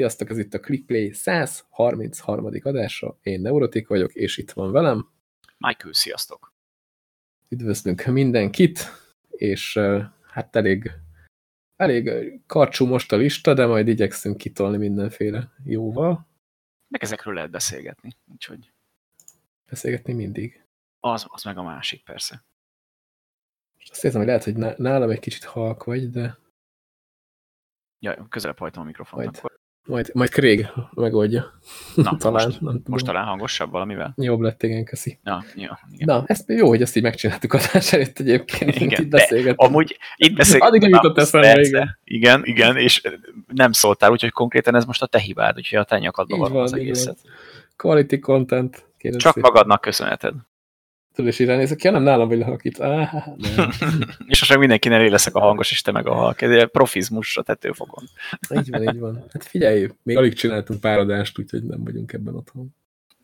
Sziasztok, ez itt a ClickPlay 133. adása. Én Neurotik vagyok, és itt van velem. Michael, sziasztok! Üdvözlünk mindenkit, és hát elég, elég karcsú most a lista, de majd igyekszünk kitolni mindenféle jóval. Meg ezekről lehet beszélgetni, úgyhogy... Beszélgetni mindig. Az, az meg a másik, persze. Azt érzem, hogy lehet, hogy nálam egy kicsit halk vagy, de Ja, közelebb hajtom a mikrofont. Majd, akkor. Majd, majd Craig megoldja. Na, talán, most, nem most talán hangosabb valamivel? Jobb lett, igen, köszi. Na, jó, igen. Na, ezt jó, hogy ezt így megcsináltuk adás előtt egyébként. Igen, itt beszélgetünk. Amúgy itt beszélgetünk. Addig nem jutott eszembe, igen. Igen, igen, és nem szóltál, úgyhogy konkrétan ez most a te hibád, úgyhogy a te nyakadban van, az egészet. Van. Quality content. Csak szépen. magadnak köszönheted. Tudod, és így ránézek, ja nem nálam vagy halkít. Ah, és most mindenkinek én leszek a hangos, és te meg a halk. Ez profizmusra tetőfokon. így van, így van. Hát figyelj, még alig csináltunk pár adást, úgyhogy nem vagyunk ebben otthon.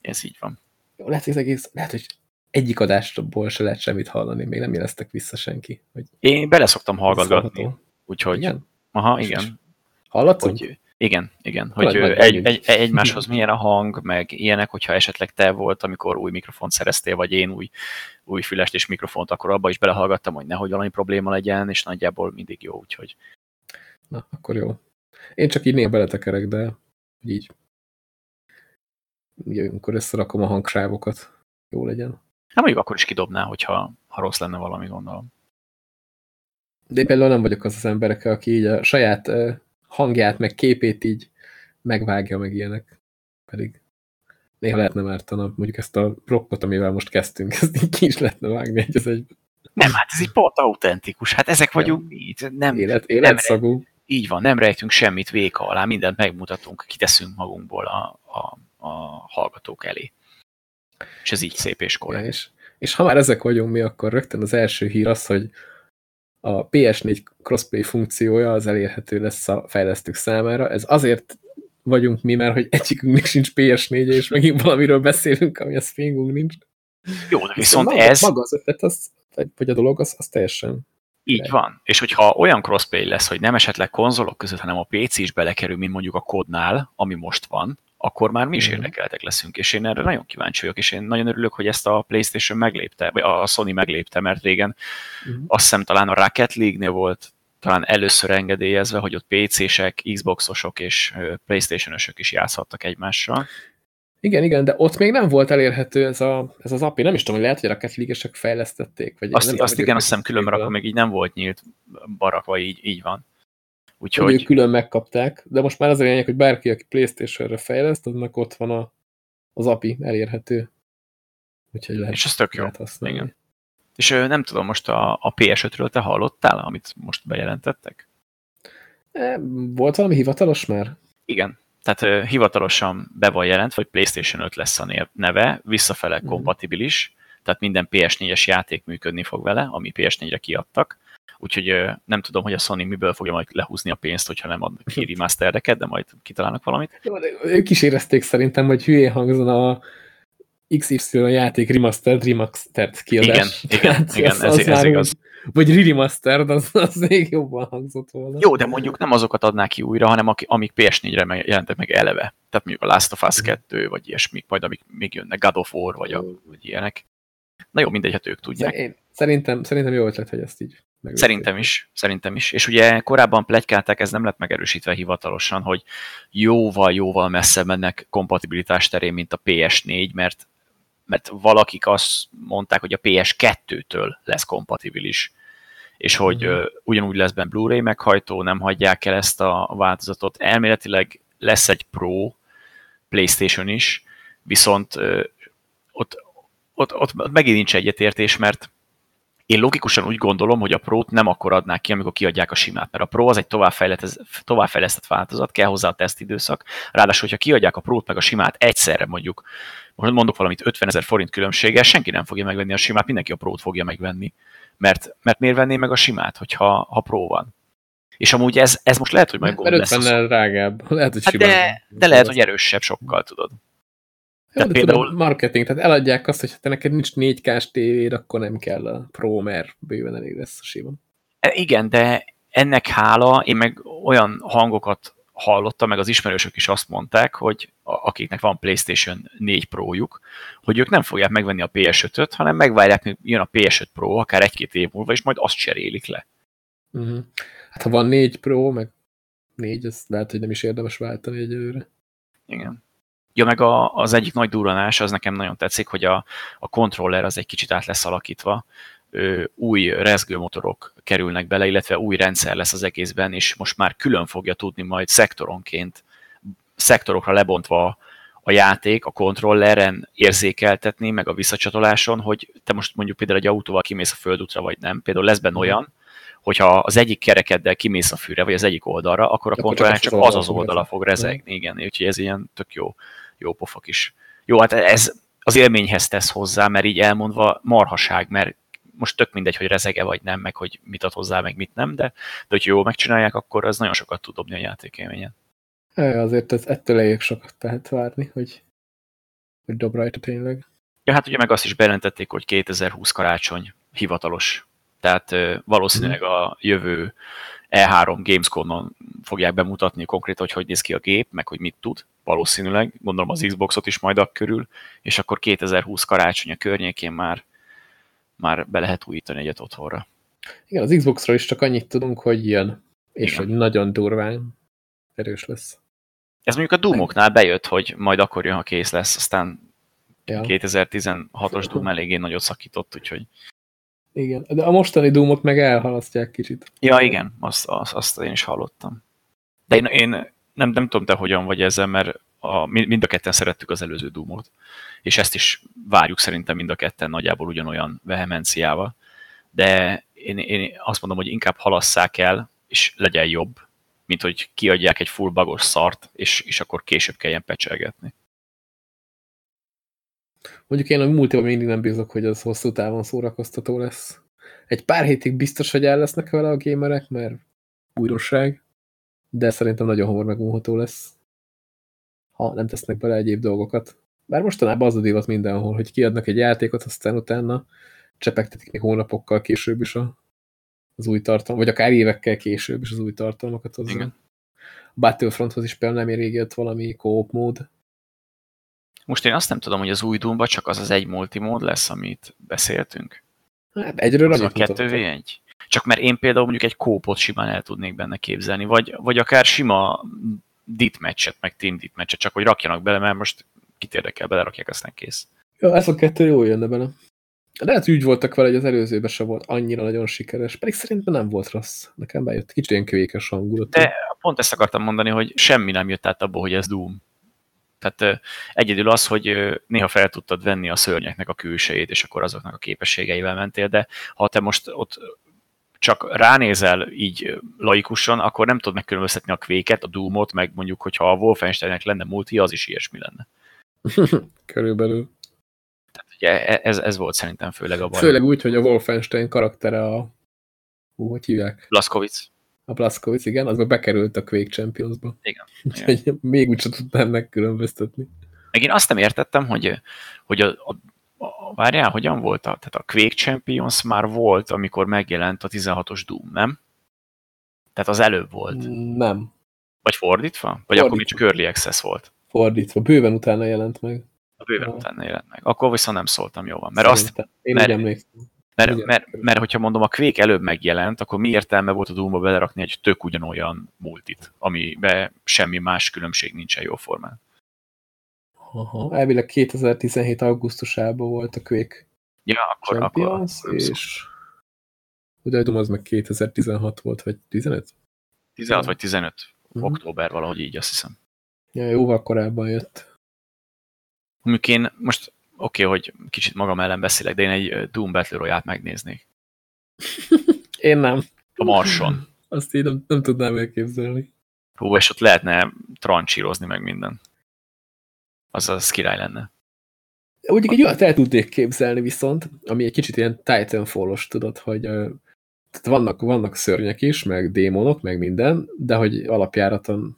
Ez így van. Jó, lehet, hogy egész, lehet, hogy egyik adásból se lehet semmit hallani, még nem jeleztek vissza senki. Hogy én bele szoktam hallgatni, úgyhogy... Igen? Aha, igen. Hallatszom? Hogy, igen, igen, hogy egy, egy, egymáshoz milyen a hang, meg ilyenek, hogyha esetleg te volt, amikor új mikrofont szereztél, vagy én új, új fülest és mikrofont, akkor abba is belehallgattam, hogy nehogy valami probléma legyen, és nagyjából mindig jó, úgyhogy. Na, akkor jó. Én csak így néha beletekerek, de így. Ugye, amikor összerakom a hangsávokat, jó legyen. Hát mondjuk akkor is kidobná, hogyha ha rossz lenne valami, gondolom. De én például nem vagyok az az emberek, aki így a saját hangját, meg képét így megvágja, meg ilyenek. Pedig néha lehetne mártanabb, mondjuk ezt a rockot, amivel most kezdtünk, ezt így ki is lehetne vágni egy az egy. Nem, hát ez egy pont autentikus, hát ezek vagyunk mi. Nem, Élet, életszagú. Nem, így van, nem rejtünk semmit véka alá, mindent megmutatunk, kiteszünk magunkból a, a, a hallgatók elé. És ez így szép és korrekt. Ja, és, és ha már ezek vagyunk mi, akkor rögtön az első hír az, hogy a PS4 crossplay funkciója az elérhető lesz a fejlesztők számára. Ez azért vagyunk mi, mert hogy egyikünknek sincs PS4 és megint valamiről beszélünk, ami a fingunk nincs. Jó, de viszont maga, ez... Maga az ötlet, az, vagy a dolog, az, az teljesen... Így van. És hogyha olyan crossplay lesz, hogy nem esetleg konzolok között, hanem a PC is belekerül, mint mondjuk a kodnál, ami most van, akkor már mi is uh-huh. érdekeltek leszünk, és én erre nagyon kíváncsi vagyok, és én nagyon örülök, hogy ezt a PlayStation meglépte, vagy a Sony meglépte, mert régen uh-huh. azt hiszem talán a Rocket League-nél volt talán először engedélyezve, hogy ott PC-sek, Xbox-osok és PlayStation-ösök is játszhattak egymással. Igen, igen, de ott még nem volt elérhető ez, a, ez az API. Nem is tudom, hogy lehet, hogy a Rocket League-esek fejlesztették. Vagy azt, nem azt igen, azt hiszem különben akkor még így nem volt nyílt barakva, így, így van. Úgyhogy... Ők külön megkapták, de most már az a lényeg, hogy bárki, aki Playstation-re fejleszt, annak ott van a, az API elérhető. Úgyhogy lehet, És ez tök jó. Használni. Igen. És nem tudom, most a, a PS5-ről te hallottál, amit most bejelentettek? E, volt valami hivatalos már? Igen. Tehát uh, hivatalosan be van jelent, hogy PlayStation 5 lesz a neve, visszafele mm. kompatibilis, tehát minden PS4-es játék működni fog vele, ami PS4-re kiadtak úgyhogy nem tudom, hogy a Sony miből fogja majd lehúzni a pénzt, hogyha nem ad ki remastereket, de majd kitalálnak valamit. Jó, de ők is érezték szerintem, hogy hülyén hangzon a XY játék remastered, remastered kiadás. Igen, igen, igen az, ez, az ez igaz. Vagy remastered, az, az még jobban hangzott volna. Jó, de mondjuk nem azokat adnák ki újra, hanem amik PS4-re jelentek meg eleve. Tehát mondjuk a Last of Us 2, vagy ilyesmik, majd amik még jönnek, God of War, vagy, a, vagy ilyenek. Na jó, mindegy, hát ők tudják. Én, szerintem, szerintem jó ötlet, hogy ezt így Szerintem is, szerintem is. És ugye korábban plegykálták, ez nem lett megerősítve hivatalosan, hogy jóval-jóval messze mennek kompatibilitás terén, mint a PS4, mert, mert valakik azt mondták, hogy a PS2-től lesz kompatibilis, és hogy mm. ugyanúgy lesz benne Blu-ray meghajtó, nem hagyják el ezt a változatot. Elméletileg lesz egy Pro PlayStation is, viszont ott, ott, ott megint nincs egyetértés, mert én logikusan úgy gondolom, hogy a Pro-t nem akkor adnák ki, amikor kiadják a simát, mert a Pro az egy továbbfejlesztett változat, kell hozzá a tesztidőszak. Ráadásul, hogyha kiadják a Pro-t meg a simát egyszerre mondjuk, most mondok valamit 50 ezer forint különbséggel, senki nem fogja megvenni a simát, mindenki a Pro-t fogja megvenni. Mert, mert miért venné meg a simát, hogyha ha Pro van? És amúgy ez, ez most lehet, hogy majd gond lesz. Drágább. Lehet, hogy hát de, de lehet, hogy erősebb sokkal, tudod. Tehát például... Tudom, marketing, tehát eladják azt, hogy ha te neked nincs 4K-s tévéd, akkor nem kell a Pro, mert bőven elég lesz a síban. E, igen, de ennek hála én meg olyan hangokat hallottam, meg az ismerősök is azt mondták, hogy akiknek van PlayStation 4 Pro-juk, hogy ők nem fogják megvenni a PS5-öt, hanem megvárják, hogy jön a PS5 Pro akár egy-két év múlva, és majd azt cserélik le. Uh mhm. -huh. Hát ha van 4 Pro, meg 4, ez lehet, hogy nem is érdemes váltani egyelőre. Igen. Ja, meg a, az egyik nagy duranás, az nekem nagyon tetszik, hogy a, a controller az egy kicsit át lesz alakítva, új rezgőmotorok kerülnek bele, illetve új rendszer lesz az egészben, és most már külön fogja tudni majd szektoronként, szektorokra lebontva a játék, a kontrolleren érzékeltetni, meg a visszacsatoláson, hogy te most mondjuk például egy autóval kimész a földútra, vagy nem. Például lesz benne mhm. olyan, hogyha az egyik kerekeddel kimész a fűre, vagy az egyik oldalra, akkor a kontroller csak az az oldala fog rezegni, igen, úgyhogy ez ilyen tök jó, jó pofak is. Jó, hát ez az élményhez tesz hozzá, mert így elmondva marhaság, mert most tök mindegy, hogy rezege vagy nem, meg hogy mit ad hozzá, meg mit nem, de, de hogyha jól megcsinálják, akkor az nagyon sokat tud dobni a játékélményen. É, azért ez ettől elég sokat lehet várni, hogy, hogy dob rajta tényleg. Ja, hát ugye meg azt is bejelentették, hogy 2020 karácsony hivatalos. Tehát valószínűleg a jövő E3 Gamescom-on fogják bemutatni konkrétan, hogy hogy néz ki a gép, meg hogy mit tud, valószínűleg, gondolom az Xboxot is majd körül, és akkor 2020 karácsony a környékén már már be lehet újítani egyet otthonra. Igen, az Xboxról is csak annyit tudunk, hogy jön, és Igen. hogy nagyon durván erős lesz. Ez mondjuk a Doomoknál bejött, hogy majd akkor jön, ha kész lesz, aztán ja. 2016-os Doom eléggé nagyot szakított, úgyhogy... Igen, de a mostani Doomot meg elhalasztják kicsit. Ja, igen, azt, azt, azt én is hallottam. De én, én nem, nem tudom, te hogyan vagy ezzel, mert a, mind a ketten szerettük az előző Doomot, és ezt is várjuk szerintem mind a ketten nagyjából ugyanolyan vehemenciával, de én, én azt mondom, hogy inkább halasszák el, és legyen jobb, mint hogy kiadják egy full bagos szart, és, és akkor később kelljen pecselgetni. Mondjuk én a multiban mindig nem bízok, hogy az hosszú távon szórakoztató lesz. Egy pár hétig biztos, hogy el lesznek vele a gamerek, mert újdonság, de szerintem nagyon hamar megmúlható lesz ha nem tesznek bele egyéb dolgokat. Bár mostanában az a divat mindenhol, hogy kiadnak egy játékot, aztán utána csepegtetik még hónapokkal később is a, az új tartalmat, vagy akár évekkel később is az új tartalmakat. Az Igen. A Battlefronthoz is például nem érég jött valami co mód. Most én azt nem tudom, hogy az új doom csak az az egy multimód lesz, amit beszéltünk. Hát egyről az a 2 v 1 Csak mert én például mondjuk egy kópot simán el tudnék benne képzelni, vagy, vagy akár sima dit meccset, meg team dit meccset, csak hogy rakjanak bele, mert most kit érdekel, belerakják, aztán kész. Ja, ez a kettő jó jönne bele. Lehet, úgy voltak vele, hogy az előzőben se volt annyira nagyon sikeres, pedig szerintem nem volt rossz. Nekem bejött. Kicsit ilyen kövékes hangulat. De pont ezt akartam mondani, hogy semmi nem jött át abból, hogy ez Doom. Tehát egyedül az, hogy néha fel tudtad venni a szörnyeknek a külsejét, és akkor azoknak a képességeivel mentél, de ha te most ott csak ránézel így laikusan, akkor nem tudod megkülönböztetni a kvéket, a Doomot, meg mondjuk, hogyha a Wolfensteinnek lenne multi, az is ilyesmi lenne. Körülbelül. Tehát ugye e, ez, ez volt szerintem főleg a baj. Főleg úgy, hogy a Wolfenstein karaktere a... Hú, hogy hívják? Blaszkovic. A Blaszkovic, igen, az bekerült a Quake Champions-ba. Igen. igen. Még úgy sem tudtam megkülönböztetni. Meg én azt nem értettem, hogy, hogy a, a várjál, hogyan volt? A, tehát a Quake Champions már volt, amikor megjelent a 16-os Doom, nem? Tehát az előbb volt. Nem. Vagy fordítva? Vagy fordítva. akkor még csak Early Access volt? Fordítva. Bőven utána jelent meg. A bőven a... utána jelent meg. Akkor viszont nem szóltam jól van. Mert Szerintem. azt, Én mert, emlékszem. Mert, mert, mert, mert, hogyha mondom, a Quake előbb megjelent, akkor mi értelme volt a Doomba belerakni egy tök ugyanolyan multit, amiben semmi más különbség nincsen jó formán. Aha. Elvileg 2017. augusztusában volt a Quake ja, akkor, Champions, akkor és ugye tudom, az meg 2016 volt, vagy 15? 16 vagy 15. Uh -huh. Október valahogy így, azt hiszem. Ja, jóval korábban jött. Mondjuk én most oké, okay, hogy kicsit magam ellen beszélek, de én egy Doom Battle Royale-t megnéznék. én nem. A Marson. Azt így nem, nem tudnám elképzelni. Hú, és ott lehetne trancsírozni meg minden az az király lenne. Úgy egy olyat el tudnék képzelni viszont, ami egy kicsit ilyen Titanfall-os, tudod, hogy tehát vannak, vannak szörnyek is, meg démonok, meg minden, de hogy alapjáraton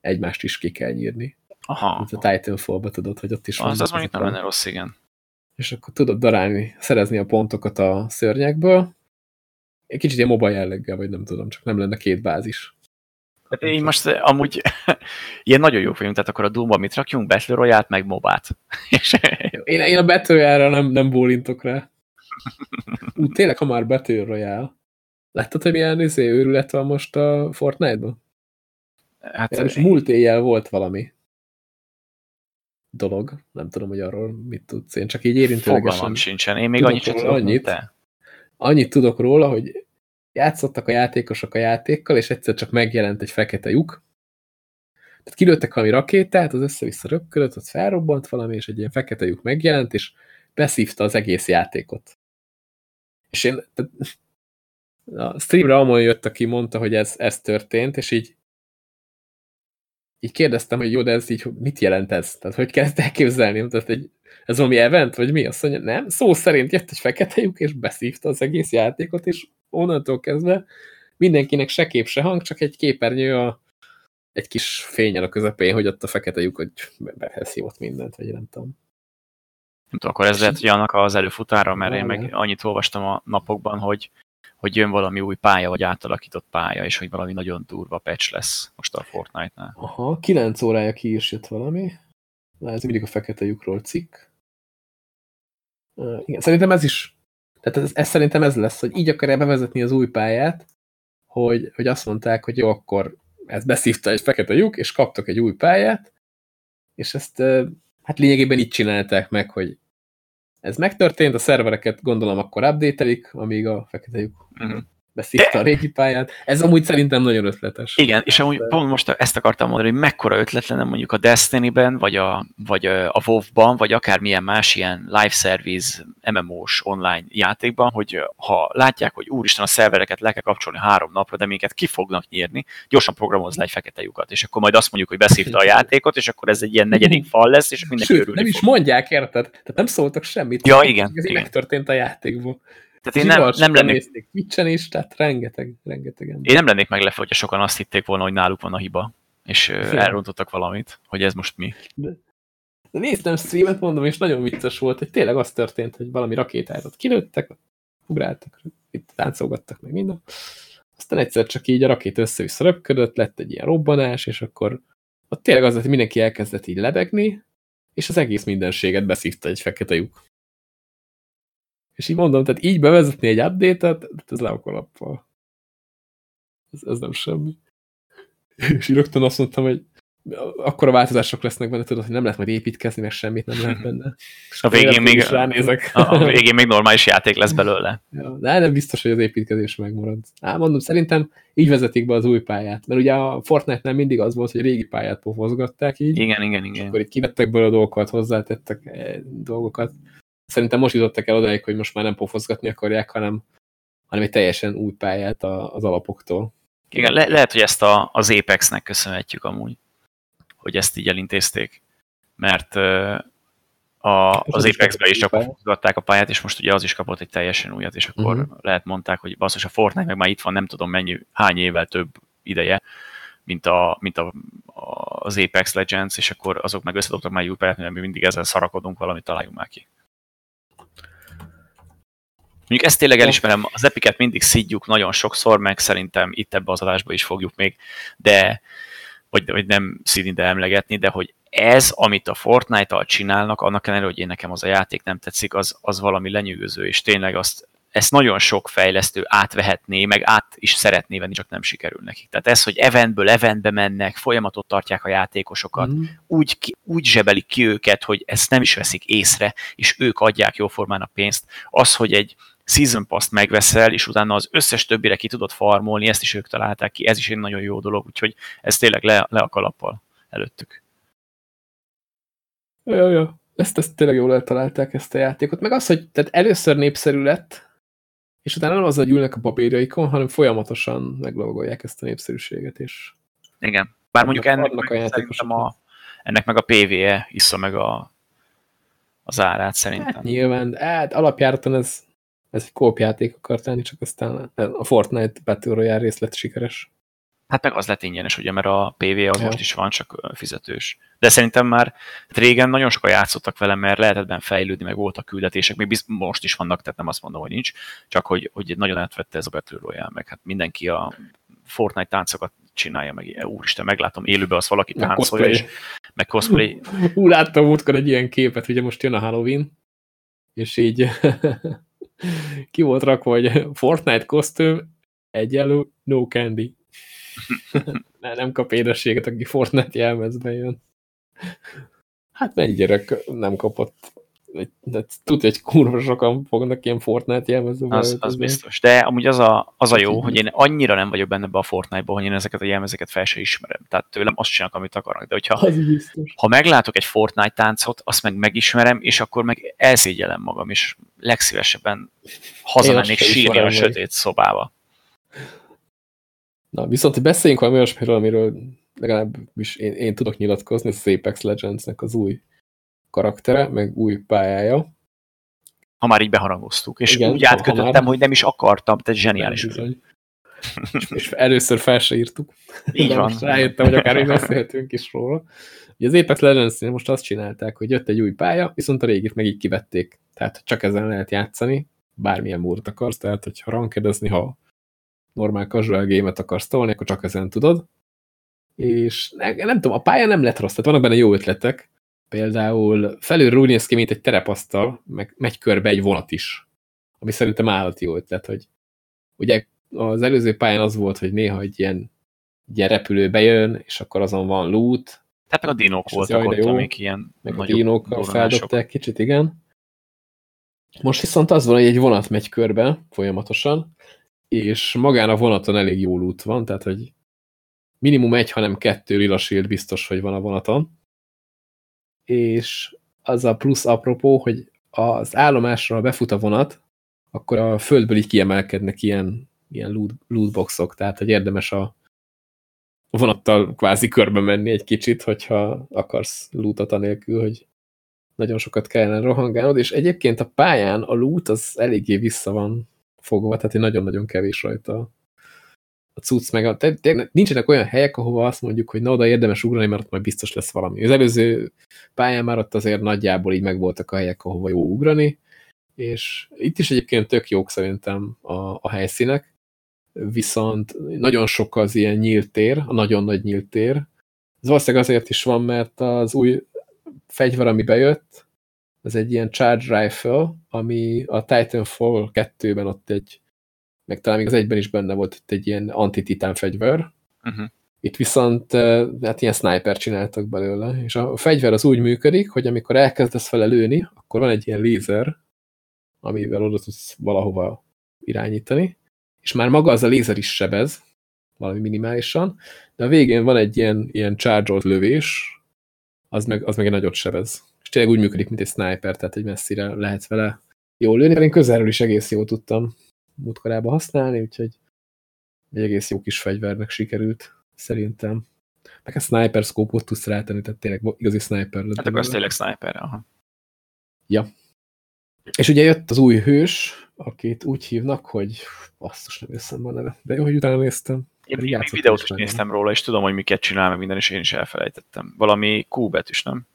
egymást is ki kell nyírni. Aha. Mint a Titanfall-ba tudod, hogy ott is van. Az, az mondjuk nem lenne rossz, igen. És akkor tudod darálni, szerezni a pontokat a szörnyekből. Egy kicsit ilyen mobile jelleggel, vagy nem tudom, csak nem lenne két bázis. Hát én most amúgy ilyen nagyon jó vagyunk, tehát akkor a Doom-ban mit rakjunk? Battle Royale-t, meg mobát. Én, én a Battle Royale-ra nem, nem bólintok rá. Ú, tényleg, ha már Battle Royale. Láttad, hogy milyen izé, őrület van most a Fortnite-ban? Hát, és múlt éjjel volt valami dolog. Nem tudom, hogy arról mit tudsz. Én csak így érintőlegesen... Fogalmam sincsen. Én még annyit tudok, annyit, te. annyit tudok róla, hogy játszottak a játékosok a játékkal, és egyszer csak megjelent egy fekete lyuk. Tehát kilőttek valami rakétát, az össze-vissza röpködött, ott felrobbant valami, és egy ilyen fekete lyuk megjelent, és beszívta az egész játékot. És én a streamre Amon jött, aki mondta, hogy ez, ez történt, és így így kérdeztem, hogy jó, de ez így mit jelent ez? Tehát hogy kell ezt elképzelni? Tehát egy, ez valami event, vagy mi? Azt mondja, nem, szó szerint jött egy fekete lyuk, és beszívta az egész játékot, és onnantól kezdve mindenkinek se kép, se hang, csak egy képernyő a, egy kis fényel a közepén, hogy ott a fekete lyuk, hogy beheszívott mindent, vagy nem tudom. Nem tudom, akkor ez lehet, hogy annak az előfutára, mert én meg annyit olvastam a napokban, hogy hogy jön valami új pálya, vagy átalakított pálya, és hogy valami nagyon durva patch lesz most a Fortnite-nál. Aha, 9 órája ki is jött valami. Na, ez mindig a fekete lyukról cikk. Igen, szerintem ez is, tehát ez, ez szerintem ez lesz, hogy így akarja bevezetni az új pályát, hogy, hogy azt mondták, hogy jó, akkor ez beszívta egy fekete lyuk, és kaptok egy új pályát, és ezt hát lényegében így csinálták meg, hogy ez megtörtént, a szervereket gondolom akkor update amíg a fekete lyuk uh mhm. -huh. Beszívta a régi pályát. Ez amúgy szerintem nagyon ötletes. Igen, és amúgy pont most ezt akartam mondani, hogy mekkora ötlet lenne mondjuk a Destiny-ben, vagy a, vagy a WoW-ban, vagy akármilyen más ilyen live service MMO-s online játékban, hogy ha látják, hogy úristen a szervereket le kell kapcsolni három napra, de minket ki fognak nyírni, gyorsan programozz le egy fekete lyukat, és akkor majd azt mondjuk, hogy beszívta a játékot, és akkor ez egy ilyen negyedik fal lesz, és mindenki Sőt, nem is fog. mondják, érted? Tehát nem szóltak semmit. Ja, igen. Ez igen. megtörtént a játékból. Tehát én nem, nem lennék... Twitchen is, tehát rengeteg, rengeteg ember. Én nem lennék meglepve, hogyha sokan azt hitték volna, hogy náluk van a hiba, és elrontottak valamit, hogy ez most mi. De, de néztem streamet, mondom, és nagyon vicces volt, hogy tényleg az történt, hogy valami rakétát kilőttek, ugráltak, itt táncolgattak meg minden. Aztán egyszer csak így a rakét össze-vissza röpködött, lett egy ilyen robbanás, és akkor ott tényleg az, hogy mindenki elkezdett így lebegni, és az egész mindenséget beszívta egy fekete lyuk. És így mondom, tehát így bevezetni egy update-et, ez le a kalappal. Ez, ez nem semmi. És így rögtön azt mondtam, hogy akkor a változások lesznek benne, tudod, hogy nem lehet majd építkezni, meg semmit nem lehet benne. És a végén, még, ránézek. A, a végén még normális játék lesz belőle. Ja, de nem biztos, hogy az építkezés megmarad. Á, mondom, szerintem így vezetik be az új pályát. Mert ugye a Fortnite-nál mindig az volt, hogy régi pályát pofozgatták így. Igen, igen, igen. Akkor itt kivettek belőle dolgokat, hozzátettek eh, dolgokat. Szerintem most jutottak el odáig, hogy most már nem pofozgatni akarják, hanem, hanem egy teljesen új pályát az alapoktól. Igen, le lehet, hogy ezt a, az Apex-nek köszönhetjük amúgy hogy ezt így elintézték. Mert a, az Apex-be is csak futgatták a pályát, és most ugye az is kapott egy teljesen újat, és akkor uh-huh. lehet mondták, hogy basszus, a Fortnite meg már itt van, nem tudom mennyi, hány évvel több ideje, mint, a, mint a, a, az Apex Legends, és akkor azok meg összedobtak már egy új pályát, mert mi mindig ezzel szarakodunk, valamit találjunk már ki. Mondjuk ezt tényleg elismerem, az Epiket mindig szidjuk nagyon sokszor, meg szerintem itt ebbe az adásba is fogjuk még, de vagy, vagy nem szinte emlegetni, de hogy ez, amit a Fortnite-tal csinálnak, annak ellenére, hogy én nekem az a játék nem tetszik, az, az valami lenyűgöző, és tényleg azt, ezt nagyon sok fejlesztő átvehetné, meg át is szeretné venni, csak nem sikerül nekik. Tehát ez, hogy eventből eventbe mennek, folyamatot tartják a játékosokat, mm. úgy, úgy zsebelik ki őket, hogy ezt nem is veszik észre, és ők adják jóformán a pénzt. Az, hogy egy Season Pass-t megveszel, és utána az összes többire ki tudod farmolni, ezt is ők találták ki, ez is egy nagyon jó dolog, úgyhogy ez tényleg le, le a kalappal előttük. Jó, jó. Ezt, ezt tényleg jól eltalálták ezt a játékot. Meg az, hogy tehát először népszerű lett, és utána nem az, hogy ülnek a papírjaikon, hanem folyamatosan meglogolják ezt a népszerűséget. És Igen. Bár mondjuk ennek meg, a a, ennek meg a PvE iszza meg a, az árát szerintem. Hát, nyilván, hát alapjáraton ez ez egy kópjáték akart lenni, csak aztán a Fortnite Battle Royale rész lett sikeres. Hát meg az lett ingyenes, ugye, mert a PV az ja. most is van, csak fizetős. De szerintem már régen nagyon sokan játszottak vele, mert lehetett benne fejlődni, meg voltak küldetések, még biz- most is vannak, tehát nem azt mondom, hogy nincs, csak hogy, hogy nagyon átvette ez a Battle Royale, meg hát mindenki a Fortnite táncokat csinálja meg. Úristen, meglátom élőben azt valaki Meg táncolja, és cosplay. meg cosplay. Hú, láttam múltkor egy ilyen képet, ugye most jön a Halloween, és így ki volt rakva, hogy Fortnite kosztüm, egyenlő no candy. ne, nem kap édességet, aki Fortnite jelmezben jön. Hát mennyi gyerek nem kapott. Egy- De tudja, hogy kurva sokan fognak ilyen Fortnite jelmezben Az, az biztos. De amúgy az a, az a jó, hogy én annyira nem vagyok benne be a Fortnite-ba, hogy én ezeket a jelmezeket fel se ismerem. Tehát tőlem azt csinálok, amit akarnak. De hogyha ha meglátok egy Fortnite táncot, azt meg megismerem, és akkor meg elszégyellem magam, és legszívesebben hazamennék sírni a vagy. sötét szobába. Na, viszont beszéljünk valami olyasmiről, amiről legalábbis én, én tudok nyilatkozni, az Apex Legends-nek az új karaktere, meg új pályája. Ha már így beharangoztuk. És Igen, úgy átkötöttem, már- hogy nem is akartam, te zseniális. Bizony. és, és először fel se írtuk. Így van. most rájöttem, hogy akár így beszélhetünk is róla. Ugye az Apex legends most azt csinálták, hogy jött egy új pálya, viszont a régit meg így kivették. Tehát csak ezen lehet játszani, bármilyen módot akarsz, tehát hogyha rankedezni, ha normál casual game-et akarsz tolni, akkor csak ezen tudod. És ne, nem tudom, a pálya nem lett rossz, tehát vannak benne jó ötletek. Például felülről úgy néz ki, mint egy terepasztal, meg megy körbe egy vonat is. Ami szerintem állati jó ötlet, hogy ugye az előző pályán az volt, hogy néha egy ilyen, ilyen repülő bejön, és akkor azon van loot, Tehát meg a dinók voltak ott, jó. amik ilyen meg a dinókkal feldobták kicsit, igen. Most viszont az van, hogy egy vonat megy körbe folyamatosan, és magán a vonaton elég jó loot van, tehát hogy minimum egy, hanem kettő lila shield biztos, hogy van a vonaton. És az a plusz apropó, hogy az állomásra befut a vonat, akkor a földből így kiemelkednek ilyen, ilyen loot, lootboxok, tehát hogy érdemes a vonattal kvázi körbe menni egy kicsit, hogyha akarsz lootot anélkül, hogy nagyon sokat kellene rohangálnod, és egyébként a pályán a loot az eléggé vissza van fogva, tehát nagyon-nagyon kevés rajta cucc, meg a, nincsenek olyan helyek, ahova azt mondjuk, hogy na oda érdemes ugrani, mert ott majd biztos lesz valami. Az előző pályán már ott azért nagyjából így megvoltak a helyek, ahova jó ugrani, és itt is egyébként tök jók szerintem a, a helyszínek, viszont nagyon sok az ilyen nyílt tér, a nagyon nagy nyílt tér. Ez valószínűleg azért is van, mert az új fegyver, ami bejött, ez egy ilyen charge rifle, ami a Titanfall 2-ben ott egy, meg talán még az egyben is benne volt ott egy ilyen anti-titán fegyver. Uh-huh. Itt viszont eh, hát ilyen sniper csináltak belőle, és a fegyver az úgy működik, hogy amikor elkezdesz vele lőni, akkor van egy ilyen lézer, amivel oda tudsz valahova irányítani, és már maga az a lézer is sebez, valami minimálisan, de a végén van egy ilyen, ilyen charge lövés, az meg, az meg egy nagyot sebez. És tényleg úgy működik, mint egy sniper, tehát egy messzire lehet vele jól lőni, mert én közelről is egész jól tudtam múltkorában használni, úgyhogy egy egész jó kis fegyvernek sikerült, szerintem. Meg a sniper szkópot tudsz rátenni, tehát tényleg igazi sniper. Hát akkor az tényleg sniper, aha. És ugye jött az új hős, akit úgy hívnak, hogy basszus, nem eszembe a neve. De jó, hogy utána néztem. Én, még videót is is néztem róla, és tudom, hogy miket csinál, meg minden, és én is elfelejtettem. Valami Q betűs, nem?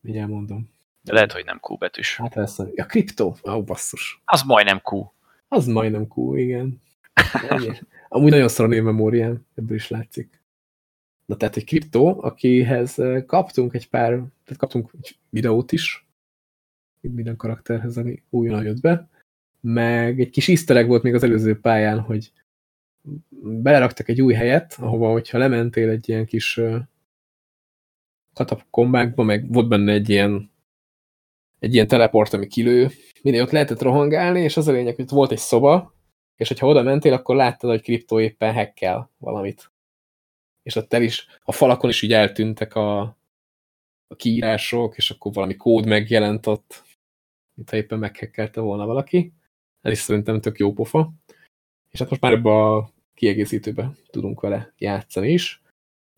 Mindjárt mondom. De lehet, hogy nem Q betűs. Hát a ja, kriptó. Ó, oh, basszus. Az majdnem Q. Az majdnem cool, igen. Ennyi. Amúgy nagyon szar a névmemóriám, ebből is látszik. Na tehát egy kriptó, akihez eh, kaptunk egy pár, tehát kaptunk egy videót is, minden karakterhez, ami újonnan jött be, meg egy kis easter volt még az előző pályán, hogy beleraktak egy új helyet, ahova, hogyha lementél egy ilyen kis eh, katakombákba, meg volt benne egy ilyen egy ilyen teleport, ami kilő, mindig ott lehetett rohangálni, és az a lényeg, hogy volt egy szoba, és hogyha oda mentél, akkor láttad, hogy kriptó éppen hackel valamit. És ott el is, a falakon is így eltűntek a, a kiírások, és akkor valami kód megjelent ott, mintha éppen meghekkelte volna valaki. Ez is szerintem tök jó pofa. És hát most már ebbe a kiegészítőbe tudunk vele játszani is.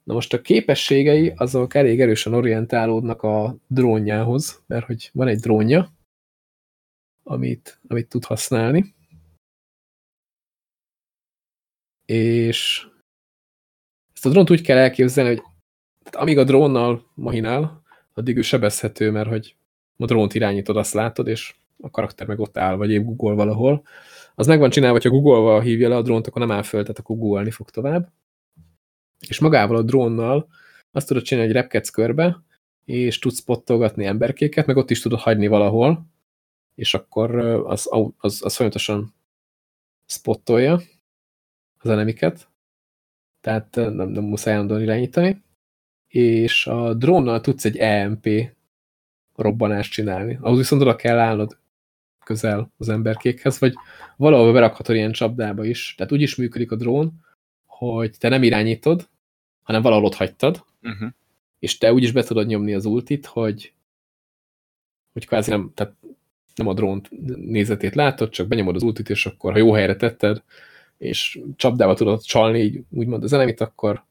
Na most a képességei azok elég erősen orientálódnak a drónjához, mert hogy van egy drónja, amit, amit tud használni. És ezt a drónt úgy kell elképzelni, hogy amíg a drónnal mahinál, addig ő sebezhető, mert hogy a drónt irányítod, azt látod, és a karakter meg ott áll, vagy épp Google valahol. Az meg van csinálva, hogyha Google-val hívja le a drónt, akkor nem áll föl, tehát akkor Google-ni fog tovább. És magával a drónnal azt tudod csinálni, hogy repkedsz körbe, és tudsz spottolgatni emberkéket, meg ott is tudod hagyni valahol, és akkor az, az, az folyamatosan spottolja az enemiket, tehát nem, nem muszáj állandóan irányítani, és a drónnal tudsz egy EMP robbanást csinálni. Ahhoz viszont oda kell állnod közel az emberkékhez, vagy valahol berakhatod ilyen csapdába is. Tehát úgy is működik a drón, hogy te nem irányítod, hanem valahol ott hagytad, uh Mhm. -huh. és te úgy is be tudod nyomni az ultit, hogy, hogy kvázi nem, tehát nem a drónt nézetét látod, csak benyomod az ultit, és akkor, ha jó helyre tetted, és csapdába tudod csalni, így úgymond az elemit, akkor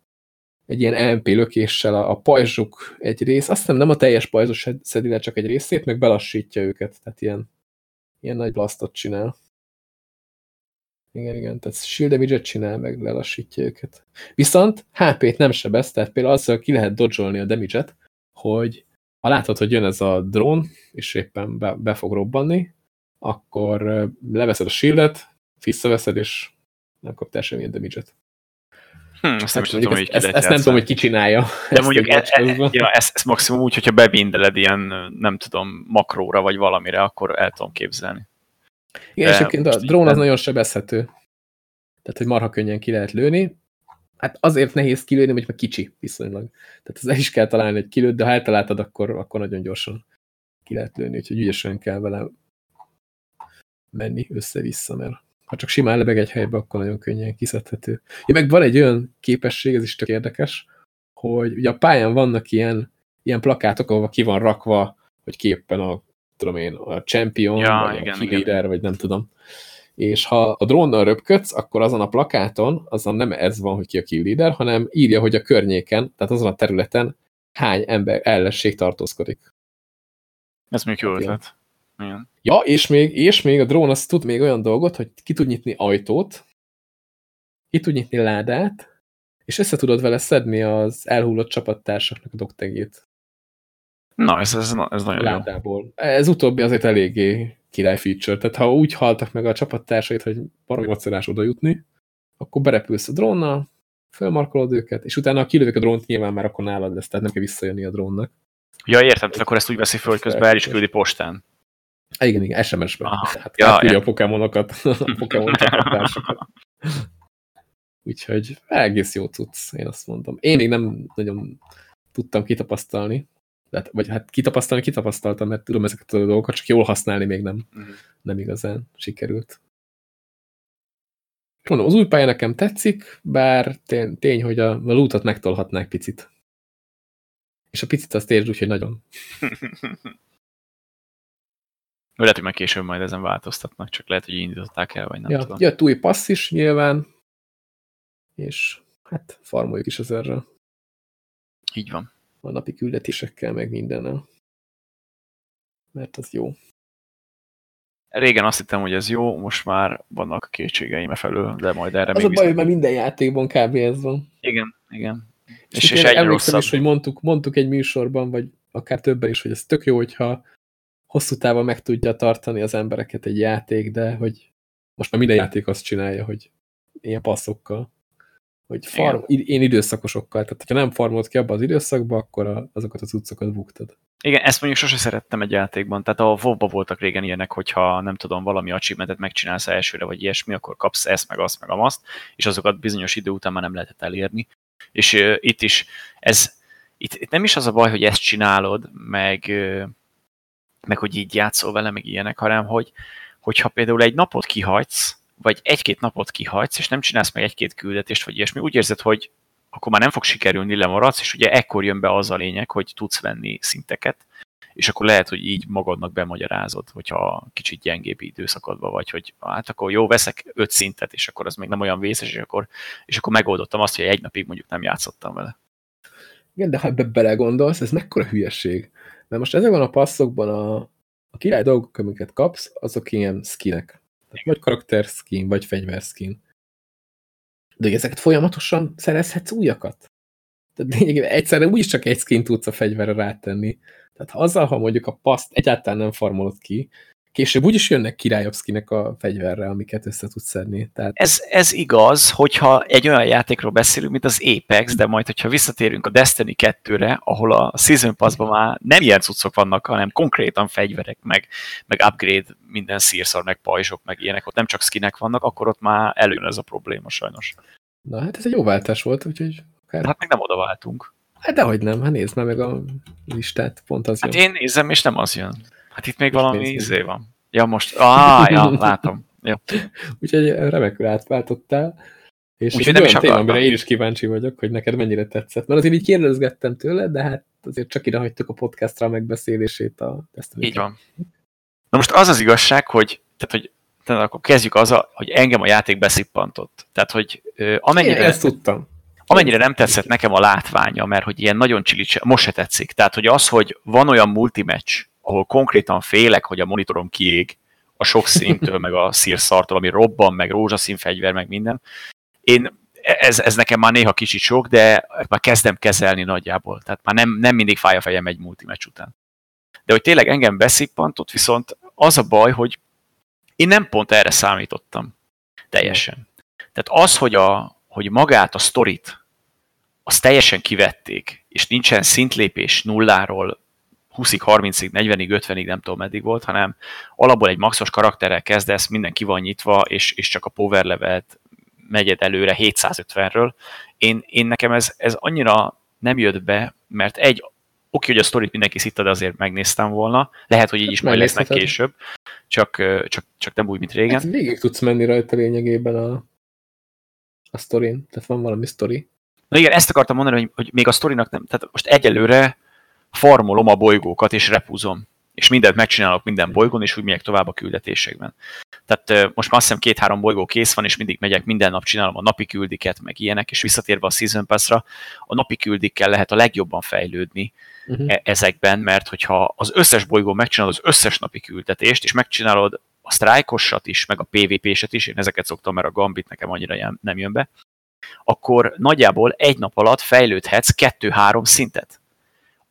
egy ilyen LMP lökéssel a, a pajzsuk egy rész, azt hiszem nem a teljes pajzsos szedi le, csak egy részét, meg belassítja őket, tehát ilyen, ilyen nagy blastot csinál. Igen, igen, tehát shield damage csinál, meg lelassítja őket. Viszont HP-t nem sebez, tehát például azzal ki lehet dodge a damage hogy ha látod, hogy jön ez a drón, és éppen be, be fog robbanni, akkor leveszed a shieldet, visszaveszed, és nem kaptál semmilyen damage-et. Hm, ezt nem, Hát is tudom, ezt, hogy ezt, ezt nem tudom, hogy ki csinálja. De ezt mondjuk e, e, ja, ezt, ezt maximum úgy, hogyha bebindeled ilyen, nem tudom, makróra vagy valamire, akkor el tudom képzelni. Igen, és egyébként a drón az nagyon sebezhető. Tehát, hogy marha könnyen ki lehet lőni. Hát azért nehéz kilőni, hogy meg kicsi viszonylag. Tehát az el is kell találni egy kilőt, de ha eltaláltad, akkor, akkor nagyon gyorsan ki lehet lőni, úgyhogy ügyesen kell vele menni össze-vissza, mert ha csak simán lebeg egy helybe, akkor nagyon könnyen kiszedhető. Ja, meg van egy olyan képesség, ez is tök érdekes, hogy ugye a pályán vannak ilyen, ilyen plakátok, ahol ki van rakva, hogy képpen a, tudom én, a champion, ja, vagy igen, a leader, vagy nem tudom. És ha a drónnal röpködsz, akkor azon a plakáton, azon nem ez van, hogy ki a kill leader, hanem írja, hogy a környéken, tehát azon a területen hány ember ellenség tartózkodik. Ez még jó ötlet. Igen. Ja, és még, és még a drón az tud még olyan dolgot, hogy ki tud nyitni ajtót, ki tud nyitni ládát, és össze tudod vele szedni az elhullott csapattársaknak a doktegét. Na, ez, ez, ez nagyon ládából. jó. Ez utóbbi azért eléggé király feature, tehát ha úgy haltak meg a csapattársait, hogy baromi macerás oda jutni, akkor berepülsz a drónnal, fölmarkolod őket, és utána ha kilövök a drónt, nyilván már akkor nálad lesz, tehát nem kell visszajönni a drónnak. Ja, értem, tehát akkor ezt úgy veszi föl, hogy közben el is küldi postán. Igen, igen, SMS-ben. Hát ja, ja, a Pokémonokat, a Pokémon csapattársakat. Úgyhogy egész jó tudsz, én azt mondom. Én még nem nagyon tudtam kitapasztalni, de, vagy hát kitapasztalni, kitapasztaltam, mert tudom ezeket a dolgokat, csak jól használni még nem, Mhm. nem igazán sikerült. Mondom, az új pálya nekem tetszik, bár tény, tény hogy a, a lootot megtolhatnák picit. És a picit azt úgy, hogy nagyon. lehet, hogy meg később majd ezen változtatnak, csak lehet, hogy indították el, vagy nem ja, tudom. Jött új passz is nyilván, és hát farmoljuk is ezerre. Így van. A napi küldetésekkel, meg mindennel. Mert az jó. Régen azt hittem, hogy ez jó, most már vannak kétségeim e felől, de majd erre az még a baj, hogy már minden játékban kb. ez van. Igen, igen. És, és, és egyre rosszabb. is, hogy mondtuk, mondtuk egy műsorban, vagy akár többen is, hogy ez tök jó, hogyha hosszú távon meg tudja tartani az embereket egy játék, de hogy most már minden játék azt csinálja, hogy ilyen passzokkal, hogy farm, Igen. én időszakosokkal, tehát ha nem farmolt ki abba az időszakba, akkor a, azokat az utcokat buktad. Igen, ezt mondjuk sose szerettem egy játékban. Tehát a wow voltak régen ilyenek, hogyha nem tudom, valami achievementet megcsinálsz elsőre, vagy ilyesmi, akkor kapsz ezt, meg azt, meg azt, és azokat bizonyos idő után már nem lehetett elérni. És uh, itt is ez, itt, itt nem is az a baj, hogy ezt csinálod, meg, uh, meg hogy így játszol vele, meg ilyenek, hanem hogy, hogyha például egy napot kihagysz, vagy egy-két napot kihagysz, és nem csinálsz meg egy-két küldetést, vagy ilyesmi, úgy érzed, hogy akkor már nem fog sikerülni, lemaradsz, és ugye ekkor jön be az a lényeg, hogy tudsz venni szinteket, és akkor lehet, hogy így magadnak bemagyarázod, hogyha kicsit gyengébb időszakadban vagy, hogy hát akkor jó, veszek öt szintet, és akkor az még nem olyan vészes, és akkor, és akkor megoldottam azt, hogy egy napig mondjuk nem játszottam vele. Igen, de ha ebbe belegondolsz, ez mekkora hülyeség. Mert most ezekben a passzokban a, a király dolgok, amiket kapsz, azok ilyen skinek. Tehát vagy karakter skin, vagy fegyver skin. De ezeket folyamatosan szerezhetsz újakat. Tehát lényegében egyszerűen úgyis csak egy skin tudsz a fegyverre rátenni. Tehát ha azzal, ha mondjuk a paszt egyáltalán nem farmolod ki, később úgyis jönnek királyabb skinek a fegyverre, amiket össze tudsz szedni. Tehát... Ez, ez igaz, hogyha egy olyan játékról beszélünk, mint az Apex, de majd, hogyha visszatérünk a Destiny 2-re, ahol a Season Pass-ban már nem ilyen cuccok vannak, hanem konkrétan fegyverek, meg, meg upgrade, minden szírszar, meg pajzsok, meg ilyenek, ott nem csak skinek vannak, akkor ott már előjön ez a probléma sajnos. Na hát ez egy jó váltás volt, úgyhogy... Akár... Hát még nem oda váltunk. Hát dehogy nem, hát nézd már meg a listát, pont az Hát jön. én nézem, és nem az jön. Hát itt még most valami izé van. Ja, most, ah, ja, látom. Ja. Úgyhogy remekül átváltottál. És Úgyhogy nem is téma, amire én is kíváncsi vagyok, hogy neked mennyire tetszett. Mert azért így kérdezgettem tőle, de hát azért csak ide hagytuk a podcastra a megbeszélését a tesztelőt. Így van. Na most az az igazság, hogy, tehát, hogy tehát akkor kezdjük azzal, hogy engem a játék beszippantott. Tehát, hogy amennyire... Én ezt tudtam. Amennyire nem tetszett nekem a látványa, mert hogy ilyen nagyon csilicse, most se tetszik. Tehát, hogy az, hogy van olyan multimatch, ahol konkrétan félek, hogy a monitorom kiég a sok színtől, meg a szírszartól, ami robban, meg rózsaszín fegyver, meg minden. Én, ez, ez nekem már néha kicsit sok, de már kezdem kezelni nagyjából. Tehát már nem, nem mindig fáj a fejem egy multimatch után. De hogy tényleg engem beszippantott, viszont az a baj, hogy én nem pont erre számítottam. Teljesen. Tehát az, hogy, a, hogy magát a sztorit, azt teljesen kivették, és nincsen szintlépés nulláról 20-ig, 30-ig, 40-ig, 50-ig, nem tudom meddig volt, hanem alapból egy maxos karakterrel kezdesz, minden ki van nyitva, és, és csak a power level megyed előre 750-ről. Én, én nekem ez, ez annyira nem jött be, mert egy, oké, hogy a sztorit mindenki szitta, de azért megnéztem volna. Lehet, hogy így is majd lesznek később, csak, csak, csak nem úgy, mint régen. Hát végig tudsz menni rajta lényegében a, a sztorin, tehát van valami sztori. Na igen, ezt akartam mondani, hogy, hogy még a sztorinak nem, tehát most egyelőre farmolom a bolygókat és repúzom. És mindent megcsinálok minden bolygón, és úgy megyek tovább a küldetésekben. Tehát most már azt hiszem két-három bolygó kész van, és mindig megyek, minden nap csinálom a napi küldiket, meg ilyenek, és visszatérve a Season Pass-ra, a napi küldikkel lehet a legjobban fejlődni uh-huh. ezekben, mert hogyha az összes bolygón megcsinálod az összes napi küldetést, és megcsinálod a sztrájkosat is, meg a PvP-set is, én ezeket szoktam, mert a Gambit nekem annyira nem jön be, akkor nagyjából egy nap alatt fejlődhetsz kettő-három szintet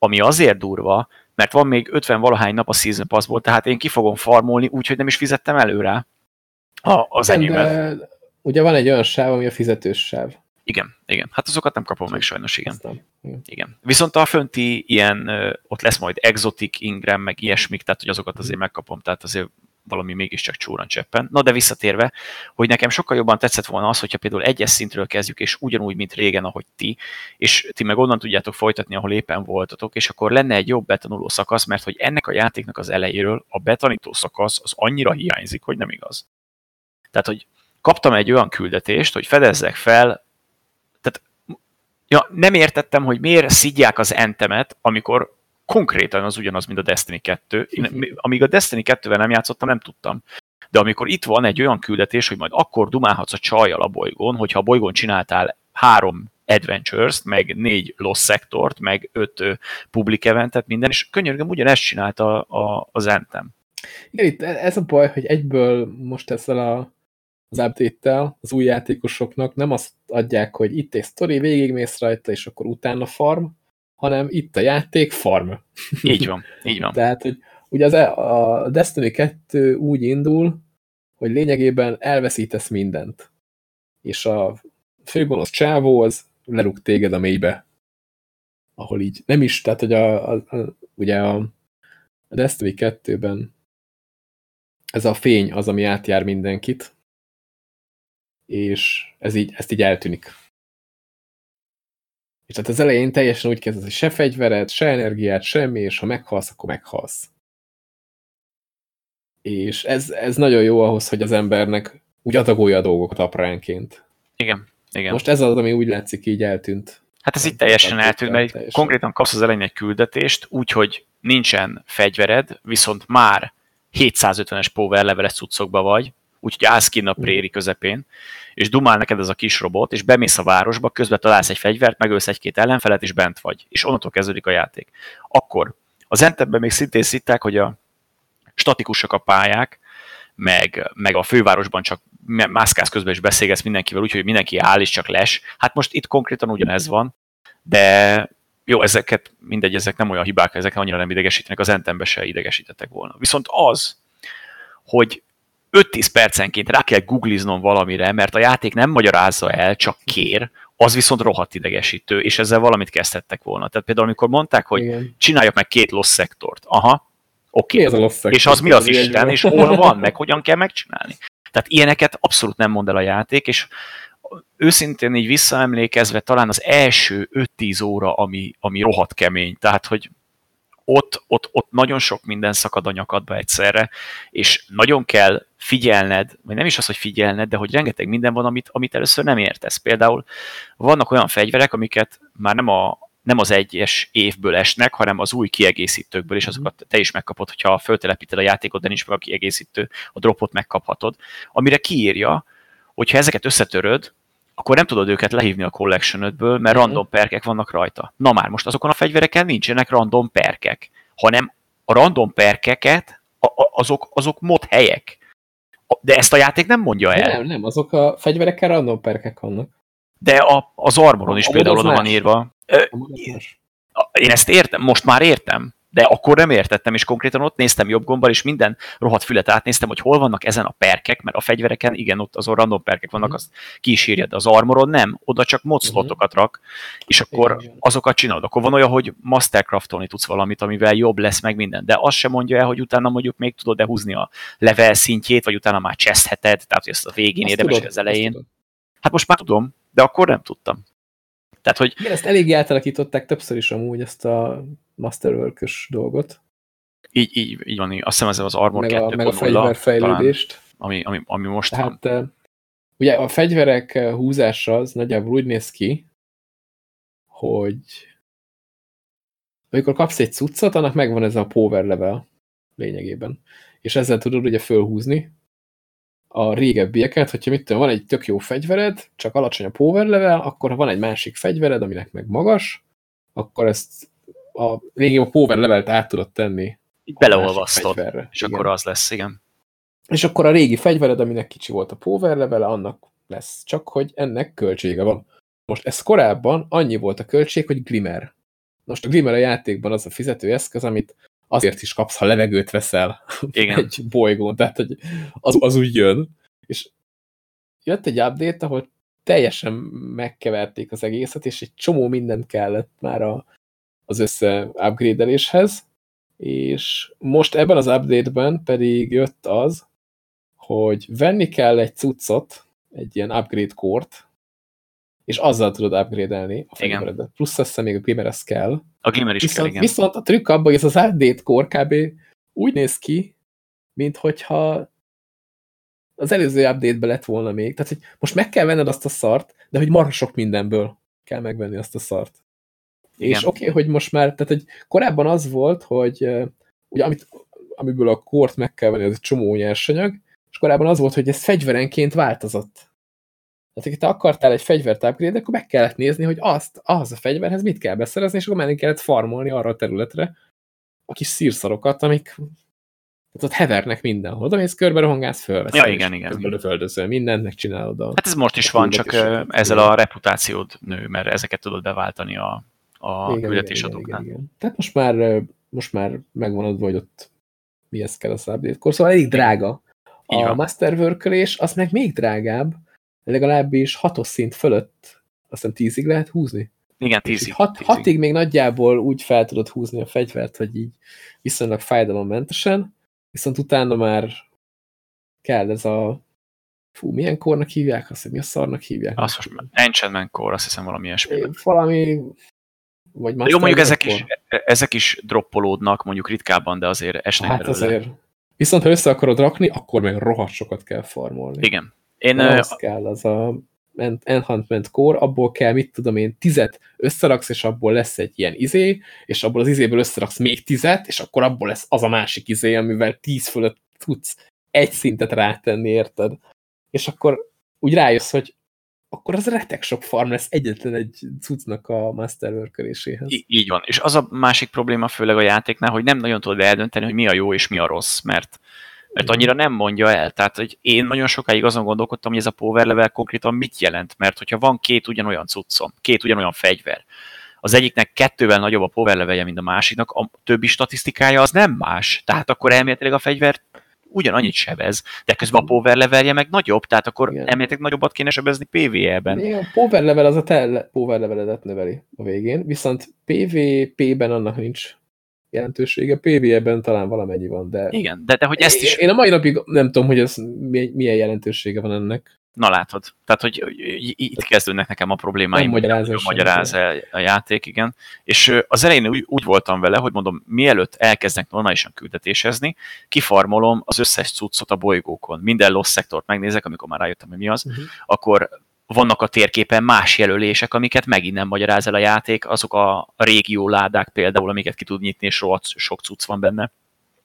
ami azért durva, mert van még 50 valahány nap a Season Passból, tehát én ki fogom farmolni, úgyhogy nem is fizettem előre a, az enyémet. Ugye van egy olyan sáv, ami a fizetős sáv. Igen, igen. Hát azokat nem kapom meg sajnos, igen. igen. igen. Viszont a fönti ilyen, ott lesz majd exotic ingram, meg ilyesmik, tehát hogy azokat azért megkapom, tehát azért valami mégiscsak csúran cseppen. Na de visszatérve, hogy nekem sokkal jobban tetszett volna az, hogyha például egyes szintről kezdjük, és ugyanúgy, mint régen, ahogy ti, és ti meg onnan tudjátok folytatni, ahol éppen voltatok, és akkor lenne egy jobb betanuló szakasz, mert hogy ennek a játéknak az elejéről a betanító szakasz az annyira hiányzik, hogy nem igaz. Tehát, hogy kaptam egy olyan küldetést, hogy fedezzek fel, tehát ja, nem értettem, hogy miért szidják az entemet, amikor konkrétan az ugyanaz, mint a Destiny 2. Én, amíg a Destiny 2-vel nem játszottam, nem tudtam. De amikor itt van egy olyan küldetés, hogy majd akkor dumálhatsz a csajjal a bolygón, hogyha a bolygón csináltál három adventures meg négy lost szektort, meg öt public eventet, minden, és könyörgöm, ugyanezt csinálta a, a, az Anthem. Igen, itt ez a baj, hogy egyből most ezzel a, az update-tel az új játékosoknak nem azt adják, hogy itt egy sztori, végigmész rajta, és akkor utána farm, hanem itt a játék farm. Így van, így van. Tehát, hogy ugye az, e- a Destiny 2 úgy indul, hogy lényegében elveszítesz mindent. És a főgonosz csávó az lerúg téged a mélybe. Ahol így nem is, tehát hogy a, a, a, ugye a, a Destiny 2-ben ez a fény az, ami átjár mindenkit, és ez így, ezt így eltűnik. És tehát az elején teljesen úgy kezdesz, hogy se fegyvered, se energiát, semmi, és ha meghalsz, akkor meghalsz. És ez, ez nagyon jó ahhoz, hogy az embernek úgy adagolja a dolgokat apránként. Igen, igen. Most ez az, ami úgy látszik, így eltűnt. Hát ez itt teljesen eltűnt, mert teljesen. konkrétan kapsz az elején egy küldetést, úgyhogy nincsen fegyvered, viszont már 750-es power leveles cuccokba vagy, úgyhogy állsz ki a préri közepén, és dumál neked ez a kis robot, és bemész a városba, közben találsz egy fegyvert, megölsz egy-két ellenfelet, és bent vagy. És onnantól kezdődik a játék. Akkor az entebben még szintén szitták, hogy a statikusak a pályák, meg, meg a fővárosban csak mászkálsz közben és beszélgetsz mindenkivel, úgyhogy mindenki áll és csak les. Hát most itt konkrétan ugyanez van, de jó, ezeket, mindegy, ezek nem olyan hibák, ezek annyira nem idegesítenek, az entembe se idegesítettek volna. Viszont az, hogy 5-10 percenként rá kell googliznom valamire, mert a játék nem magyarázza el, csak kér, az viszont rohadt idegesítő, és ezzel valamit kezdhettek volna. Tehát például, amikor mondták, hogy Igen. csináljak meg két loss szektort. Aha, oké. Okay. És az mi az Isten, és hol van, meg hogyan kell megcsinálni. Tehát ilyeneket abszolút nem mond el a játék, és őszintén így visszaemlékezve talán az első 5-10 óra, ami, ami rohadt kemény. Tehát, hogy ott, ott, ott nagyon sok minden szakad a nyakadba egyszerre, és nagyon kell figyelned, vagy nem is az, hogy figyelned, de hogy rengeteg minden van, amit, amit először nem értesz. Például vannak olyan fegyverek, amiket már nem, a, nem az egyes évből esnek, hanem az új kiegészítőkből, és azokat te is megkapod, hogyha föltelepíted a játékot, de nincs meg a kiegészítő, a dropot megkaphatod, amire kiírja, hogyha ezeket összetöröd, akkor nem tudod őket lehívni a collection mert uh-huh. random perkek vannak rajta. Na már, most azokon a fegyvereken nincsenek random perkek, hanem a random perkeket, a, a, azok, azok mod helyek. De ezt a játék nem mondja el. Nem, nem, azok a fegyverekkel random perkek vannak. De a, az armoron is a például oda van írva. Én ezt értem, most már értem de akkor nem értettem, és konkrétan ott néztem jobb gombbal, és minden rohadt fület átnéztem, hogy hol vannak ezen a perkek, mert a fegyvereken, igen, ott azon random perkek vannak, mm. azt ki is írja, de az armoron nem, oda csak modszlotokat rak, és akkor azokat csinálod. Akkor van olyan, hogy mastercraftolni tudsz valamit, amivel jobb lesz meg minden, de azt sem mondja el, hogy utána mondjuk még tudod-e húzni a level szintjét, vagy utána már csesztheted, tehát ezt a végén azt érdemes, tudod, az elején. Hát most már tudom, de akkor nem tudtam. Tehát, hogy... Igen, ezt eléggé átalakították többször is amúgy ezt a masterwork dolgot. Így, így, így van, azt hiszem ez az Armor meg a, 2. Meg a fegyverfejlődést. Talán, ami, ami, ami most Tehát, van. Ugye a fegyverek húzása az nagyjából úgy néz ki, hogy amikor kapsz egy cuccot, annak megvan ez a power level lényegében. És ezzel tudod ugye fölhúzni a régebbieket, hogyha mit tudom, van egy tök jó fegyvered, csak alacsony a power level, akkor ha van egy másik fegyvered, aminek meg magas, akkor ezt a végén a power levelt át tudod tenni. Így beleolvasztod, és igen. akkor az lesz, igen. És akkor a régi fegyvered, aminek kicsi volt a power level, annak lesz. Csak hogy ennek költsége van. Most ez korábban annyi volt a költség, hogy Glimmer. Most a Glimmer a játékban az a fizetőeszköz, amit azért is kapsz, ha levegőt veszel Igen. egy bolygón, tehát hogy az, az úgy jön. És jött egy update, ahol teljesen megkeverték az egészet, és egy csomó mindent kellett már a, az össze upgrade-eléshez, és most ebben az update-ben pedig jött az, hogy venni kell egy cuccot, egy ilyen upgrade kort, és azzal tudod upgrade-elni a fegyveredet. Plusz azt hiszem még a Glimmer ez kell. A Glimmer is viszont, kell, igen. Viszont a trükk abban, hogy ez az update core kb. úgy néz ki, mint hogyha az előző update-be lett volna még. Tehát, hogy most meg kell venned azt a szart, de hogy marha sok mindenből kell megvenni azt a szart. Igen. És oké, okay, hogy most már, tehát hogy korábban az volt, hogy ugye amit, amiből a kort meg kell venni, az egy csomó nyersanyag, és korábban az volt, hogy ez fegyverenként változott. Tehát, hogyha te akartál egy fegyvert upgrade akkor meg kellett nézni, hogy azt, ahhoz a fegyverhez mit kell beszerezni, és akkor menni kellett farmolni arra a területre a kis szírszarokat, amik tehát ott hevernek mindenhol. Oda mész körbe rohangálsz, fölveszed. Ja, igen, igen. Földözöl mindent, megcsinálod a... Hát ez most is van, csak ezzel a reputációd nő, mert ezeket tudod beváltani a, a küldetésadóknál. Tehát most már, most már megvan adva, hogy ott mihez kell a update-kor, szóval elég drága. A masterworkölés az meg még drágább, legalábbis hatos szint fölött aztán tízig lehet húzni. Igen, tízig. Hat, tízig. Hatig még nagyjából úgy fel tudod húzni a fegyvert, hogy így viszonylag fájdalommentesen, viszont utána már kell ez a fú, milyen kornak hívják azt, hogy mi a szarnak hívják? Azt most Enchantment Core, azt hiszem valami ilyesmi. Valami, vagy Jó, mondjuk ezek is, ezek is droppolódnak, mondjuk ritkábban, de azért esnek Hát belőle. azért. Viszont ha össze akarod rakni, akkor meg rohadt sokat kell farmolni. Igen. Én, az kell, az a Enhancement Core, abból kell, mit tudom én, tizet összeraksz, és abból lesz egy ilyen izé, és abból az izéből összeraksz még tizet, és akkor abból lesz az a másik izé, amivel tíz fölött tudsz egy szintet rátenni, érted? És akkor úgy rájössz, hogy akkor az retek sok farm lesz egyetlen egy cuccnak a masterworköléséhez. Í így van. És az a másik probléma főleg a játéknál, hogy nem nagyon tudod eldönteni, hogy mi a jó és mi a rossz, mert mert annyira nem mondja el. Tehát, hogy én nagyon sokáig azon gondolkodtam, hogy ez a power level konkrétan mit jelent, mert hogyha van két ugyanolyan cuccom, két ugyanolyan fegyver, az egyiknek kettővel nagyobb a power levelje, mint a másiknak, a többi statisztikája az nem más. Tehát akkor elméletileg a fegyver ugyanannyit sebez, de közben a power levelje meg nagyobb, tehát akkor emlétek nagyobbat kéne sebezni PvE-ben. Igen, a power level az a te power leveledet növeli a végén, viszont PvP-ben annak nincs jelentősége, PvE-ben talán valamennyi van, de... Igen, de, de hogy ezt is... Én a mai napig nem tudom, hogy ez milyen jelentősége van ennek. Na látod, tehát hogy itt kezdődnek nekem a problémáim, hogy magyaráz el a játék, igen. És az elején úgy, úgy voltam vele, hogy mondom, mielőtt elkezdnek normálisan küldetésezni, kifarmolom az összes cuccot a bolygókon. Minden loss szektort megnézek, amikor már rájöttem, hogy mi az, uh-huh. akkor vannak a térképen más jelölések, amiket megint nem magyaráz el a játék, azok a régió ládák például, amiket ki tud nyitni, és rohadt sok cucc van benne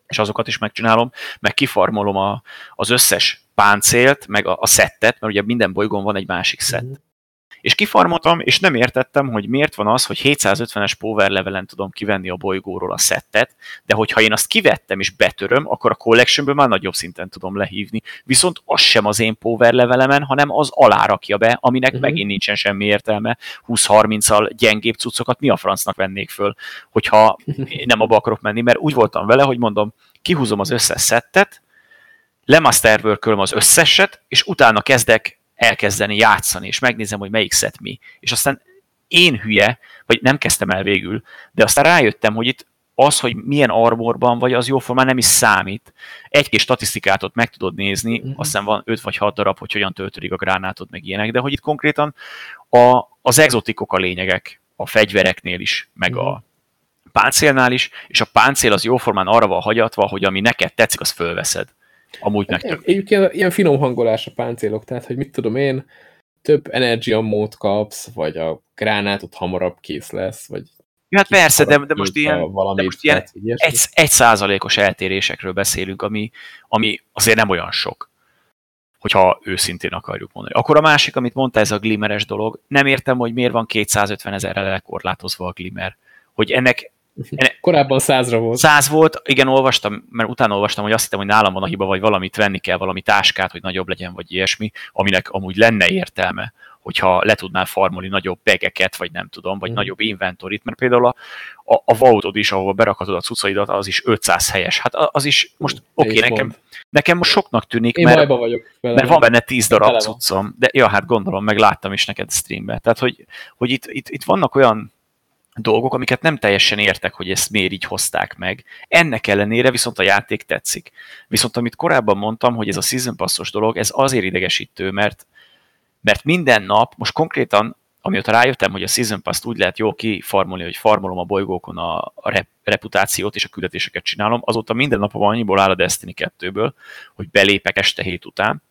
és azokat is megcsinálom, meg kifarmolom a, az összes páncélt, meg a, a szettet, mert ugye minden bolygón van egy másik szett. Mm. És kifarmoltam, és nem értettem, hogy miért van az, hogy 750-es power levelen tudom kivenni a bolygóról a szettet, de hogyha én azt kivettem és betöröm, akkor a collectionből már nagyobb szinten tudom lehívni. Viszont az sem az én power levelemen, hanem az alárakja be, aminek uh-huh. megint nincsen semmi értelme. 20-30-al gyengébb cuccokat mi a francnak vennék föl, hogyha nem abba akarok menni, mert úgy voltam vele, hogy mondom, kihúzom az összes szettet, lemasterworkölöm az összeset, és utána kezdek elkezdeni játszani, és megnézem, hogy melyik szett mi. És aztán én hülye, vagy nem kezdtem el végül, de aztán rájöttem, hogy itt az, hogy milyen armorban vagy, az jóformán nem is számít. Egy-két statisztikát ott meg tudod nézni, mm-hmm. aztán van 5 vagy 6 darab, hogy hogyan töltődik a gránátod, meg ilyenek, de hogy itt konkrétan a, az exotikok a lényegek, a fegyvereknél is, meg mm-hmm. a mhm. páncélnál is, és a páncél az jóformán arra van hagyatva, hogy ami neked tetszik, az fölveszed. Amúgy meg tök. Egyébként ilyen finom hangolás a páncélok, tehát, hogy mit tudom én, több energia mód kapsz, vagy a gránátot hamarabb kész lesz, vagy Ja, hát persze, de, de most ilyen, de most ilyen egy, egy százalékos eltérésekről beszélünk, ami, ami azért nem olyan sok, hogyha őszintén akarjuk mondani. Akkor a másik, amit mondta, ez a glimmeres dolog, nem értem, hogy miért van 250 ezerre lekorlátozva a glimmer. Hogy ennek Korábban százra volt. Száz volt, igen, olvastam, mert utána olvastam, hogy azt hittem, hogy nálam van a hiba, vagy valamit venni kell, valami táskát, hogy nagyobb legyen, vagy ilyesmi, aminek amúgy lenne értelme, hogyha le tudnál farmolni nagyobb begeket, vagy nem tudom, vagy mm. nagyobb inventorit, mert például a, a, a vaultod is, ahol berakhatod a cuccaidat, az is 500 helyes. Hát az is most, oké, okay, nekem, nekem most soknak tűnik, Én mert, vagyok vele, mert van benne 10 darab cuccom, de ja, hát gondolom, meg láttam is neked streambe. Tehát, hogy, hogy itt, itt, itt vannak olyan dolgok, amiket nem teljesen értek, hogy ezt miért így hozták meg. Ennek ellenére viszont a játék tetszik. Viszont amit korábban mondtam, hogy ez a Season Passos dolog, ez azért idegesítő, mert, mert minden nap, most konkrétan, amióta rájöttem, hogy a Season Pass-t úgy lehet jól kifarmolni, hogy farmolom a bolygókon a, a rep, reputációt és a küldetéseket csinálom, azóta minden napom annyiból áll a Destiny 2-ből, hogy belépek este hét után,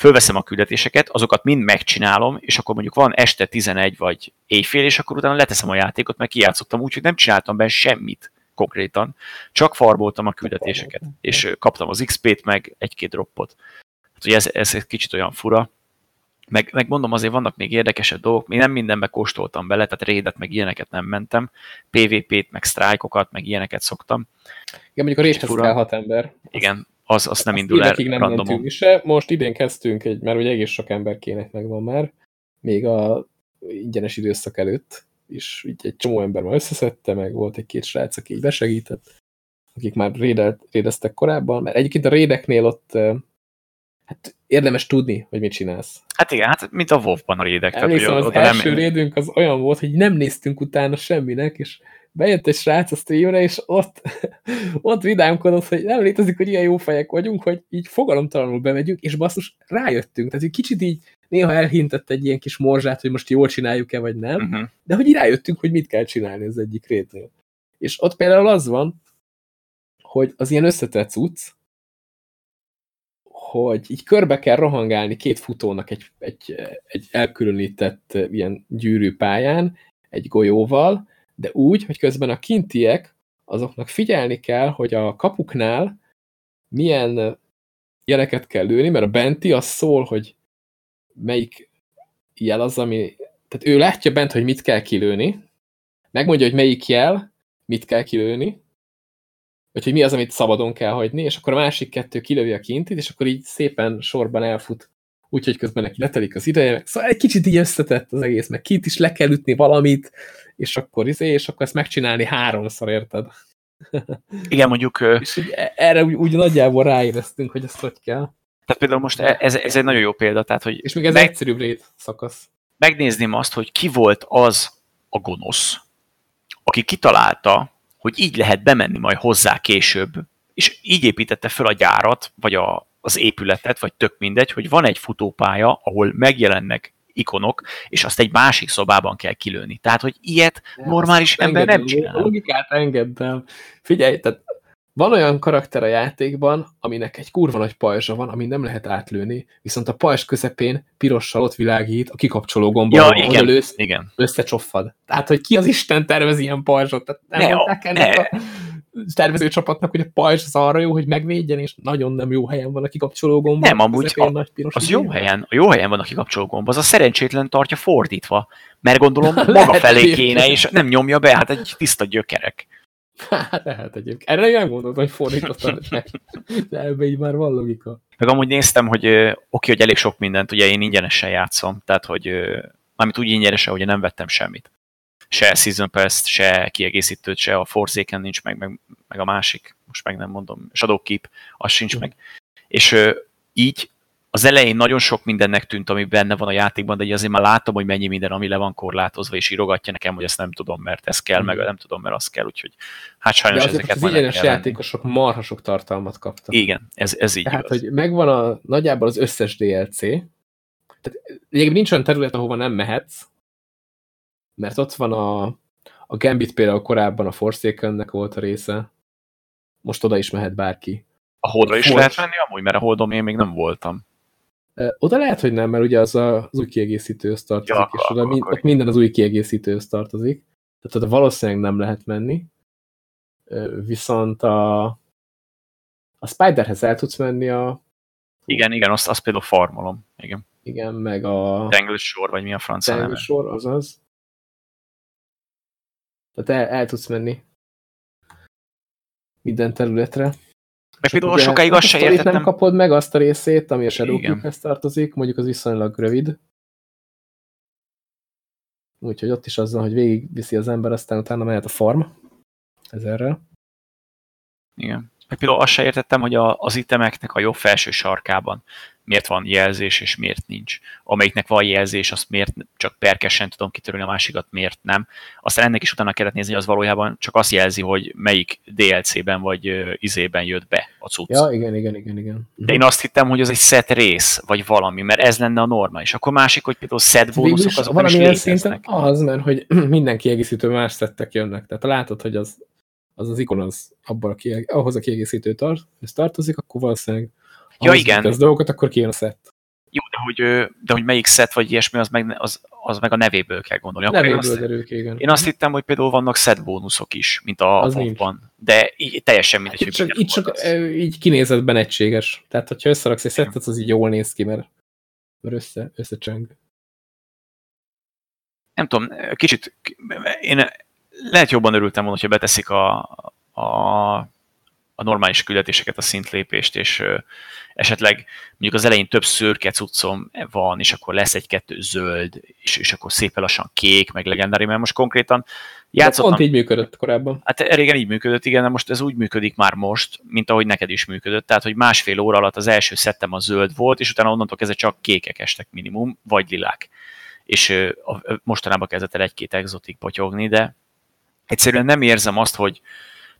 fölveszem a küldetéseket, azokat mind megcsinálom, és akkor mondjuk van este 11 vagy éjfél, és akkor utána leteszem a játékot, mert kijátszottam úgy, hogy nem csináltam benne semmit konkrétan, csak farboltam a küldetéseket, és kaptam az XP-t, meg egy-két droppot. Hát ugye ez, ez egy kicsit olyan fura, meg, meg mondom, azért vannak még érdekesebb dolgok, még nem mindenbe kóstoltam bele, tehát rédet, meg ilyeneket nem mentem, PvP-t, meg sztrájkokat, meg ilyeneket szoktam. Igen, mondjuk a réthez kell hat ember. Igen, az, az nem indul el nem randomon. Se. Most idén kezdtünk, egy, mert ugye egész sok ember kének megvan már, még a ingyenes időszak előtt is így egy csomó ember már összeszedte, meg volt egy-két srác, aki így besegített, akik már rédelt, rédeztek korábban, mert egyébként a rédeknél ott hát érdemes tudni, hogy mit csinálsz. Hát igen, hát mint a WoW-ban a rédek. Emlékszem, az első nem... rédünk az olyan volt, hogy nem néztünk utána semminek, és bejött egy srác a streamre, és ott, ott vidámkodott, hogy nem létezik, hogy ilyen jó fejek vagyunk, hogy így fogalomtalanul bemegyünk, és basszus, rájöttünk. Tehát egy kicsit így néha elhintett egy ilyen kis morzsát, hogy most jól csináljuk-e, vagy nem, uh. -huh. de hogy így rájöttünk, hogy mit kell csinálni az egyik rétnél. És ott például az van, hogy az ilyen összetett cucc, hogy így körbe kell rohangálni két futónak egy, egy, egy elkülönített ilyen gyűrű pályán, egy golyóval, de úgy, hogy közben a kintiek azoknak figyelni kell, hogy a kapuknál milyen jeleket kell lőni, mert a benti az szól, hogy melyik jel az, ami... Tehát ő látja bent, hogy mit kell kilőni, megmondja, hogy melyik jel, mit kell kilőni, vagy hogy mi az, amit szabadon kell hagyni, és akkor a másik kettő kilövi a kintit, és akkor így szépen sorban elfut úgyhogy közben neki letelik az ideje, szóval egy kicsit így összetett az egész, meg kint is le kell ütni valamit, és akkor izé, és akkor ezt megcsinálni háromszor, érted? Igen, mondjuk... És úgy, e- erre úgy, úgy nagyjából ráéreztünk, hogy ezt hogy kell. Tehát például most e- ez, ez egy nagyon jó példa, tehát hogy... És még ez meg, egyszerűbb rét szakasz. Megnézném azt, hogy ki volt az a gonosz, aki kitalálta, hogy így lehet bemenni majd hozzá később, és így építette fel a gyárat, vagy a, az épületet, vagy tök mindegy, hogy van egy futópálya, ahol megjelennek ikonok, és azt egy másik szobában kell kilőni. Tehát, hogy ilyet ja, normális ember nem csinál. A logikát engedd el. Figyelj, tehát van olyan karakter a játékban, aminek egy kurva nagy pajzsa van, ami nem lehet átlőni, viszont a pajzs közepén pirossal ott világít, a kikapcsoló gomba, ja, igen, lősz, igen. összecsoffad. Tehát, hogy ki az Isten tervez ilyen pajzsot? Tehát nem ne, ennek ne. a tervező csapatnak, hogy a pajzs az arra jó, hogy megvédjen, és nagyon nem jó helyen van a kikapcsoló gomba. Nem, amúgy a, nagy piros az jó helyen, a jó helyen van a kikapcsoló gomba, az a szerencsétlen tartja fordítva, mert gondolom maga felé kéne, és nem nyomja be, hát egy tiszta gyökerek. Hát lehet egyébként. Erre nem gondoltam, hogy fordítottam, de ebbe így már van logika. Meg amúgy néztem, hogy oké, okay, hogy elég sok mindent, ugye én ingyenesen játszom, tehát hogy mármint úgy ingyenesen, hogy nem vettem semmit. Se Season Pass, se kiegészítőt, se a Forzéken nincs meg, meg, meg a másik, most meg nem mondom, Shadowkeep, az sincs meg. És így az elején nagyon sok mindennek tűnt, ami benne van a játékban, de azért már látom, hogy mennyi minden, ami le van korlátozva, és írogatja nekem, hogy ezt nem tudom, mert ez kell, meg nem tudom, mert az kell, úgyhogy hát sajnos de ezeket az ingyenes játékosok marha sok tartalmat kaptak. Igen, ez, ez így Tehát, hogy megvan a, nagyjából az összes DLC, tehát egyébként nincs olyan terület, ahova nem mehetsz, mert ott van a, a Gambit például korábban a Forsakennek volt a része, most oda is mehet bárki. A Holdra is Forge... lehet menni amúgy, mert a Holdon én még nem voltam. Oda lehet, hogy nem, mert ugye az a, az új kiegészítőhöz tartozik, ja, és oda mind, ott minden az új kiegészítőhöz tartozik. Tehát oda valószínűleg nem lehet menni. Viszont a, a Spiderhez el tudsz menni a... Igen, igen, azt, azt például farmolom. Igen. Igen, meg a... Tengős sor, vagy mi a francia neve? sor, azaz. Tehát el, el tudsz menni minden területre. Meg például sokáig azt se értettem. nem kapod meg azt a részét, ami a Shadowkeep-hez tartozik, mondjuk az viszonylag rövid. Úgyhogy ott is azzal, hogy végigviszi az ember, aztán utána mehet a farm ezerrel. Igen. Meg például azt se értettem, hogy a, az itemeknek a jobb felső sarkában miért van jelzés, és miért nincs. Amelyiknek van jelzés, azt miért csak perkesen tudom kitörölni, a másikat miért nem. Aztán ennek is utána kellett nézni, hogy az valójában csak azt jelzi, hogy melyik DLC-ben vagy izében jött be a cucc. Ja, igen, igen, igen, igen. De én azt hittem, hogy az egy set rész, vagy valami, mert ez lenne a norma. És akkor másik, hogy például set bónuszok azok nem is léteznek. Az, mert hogy minden kiegészítő más szettek jönnek. Tehát látod, hogy az az az ikon az abban a kieg ahhoz a kiegészítő tart, ez tartozik, akkor valószínűleg ja, igen. az dolgokat, akkor kijön a szett. Jó, de hogy, de hogy melyik szett vagy ilyesmi, az meg, az, az meg a nevéből kell gondolni. Akkor nevéből én azt, derül, igen. Én azt hittem, hogy például vannak szett bónuszok is, mint a van. De így, teljesen mindegy, hogy csak, Itt csak így kinézetben egységes. Tehát, hogyha összeraksz egy szettet, az így jól néz ki, mert, mert össze, összecseng. Nem tudom, kicsit, én lehet jobban örültem volna, hogyha beteszik a, a a normális küldetéseket, a szintlépést, és esetleg mondjuk az elején több szürke cuccom van, és akkor lesz egy-kettő zöld, és, és akkor szépen lassan kék, meg legendári, mert most konkrétan játszottam... pont így működött korábban. Hát régen így működött, igen, de most ez úgy működik már most, mint ahogy neked is működött. Tehát, hogy másfél óra alatt az első szettem a zöld volt, és utána onnantól kezdve csak kékek estek minimum, vagy lilák. És mostanában kezdett el egy-két exotik potyogni, de egyszerűen nem érzem azt, hogy,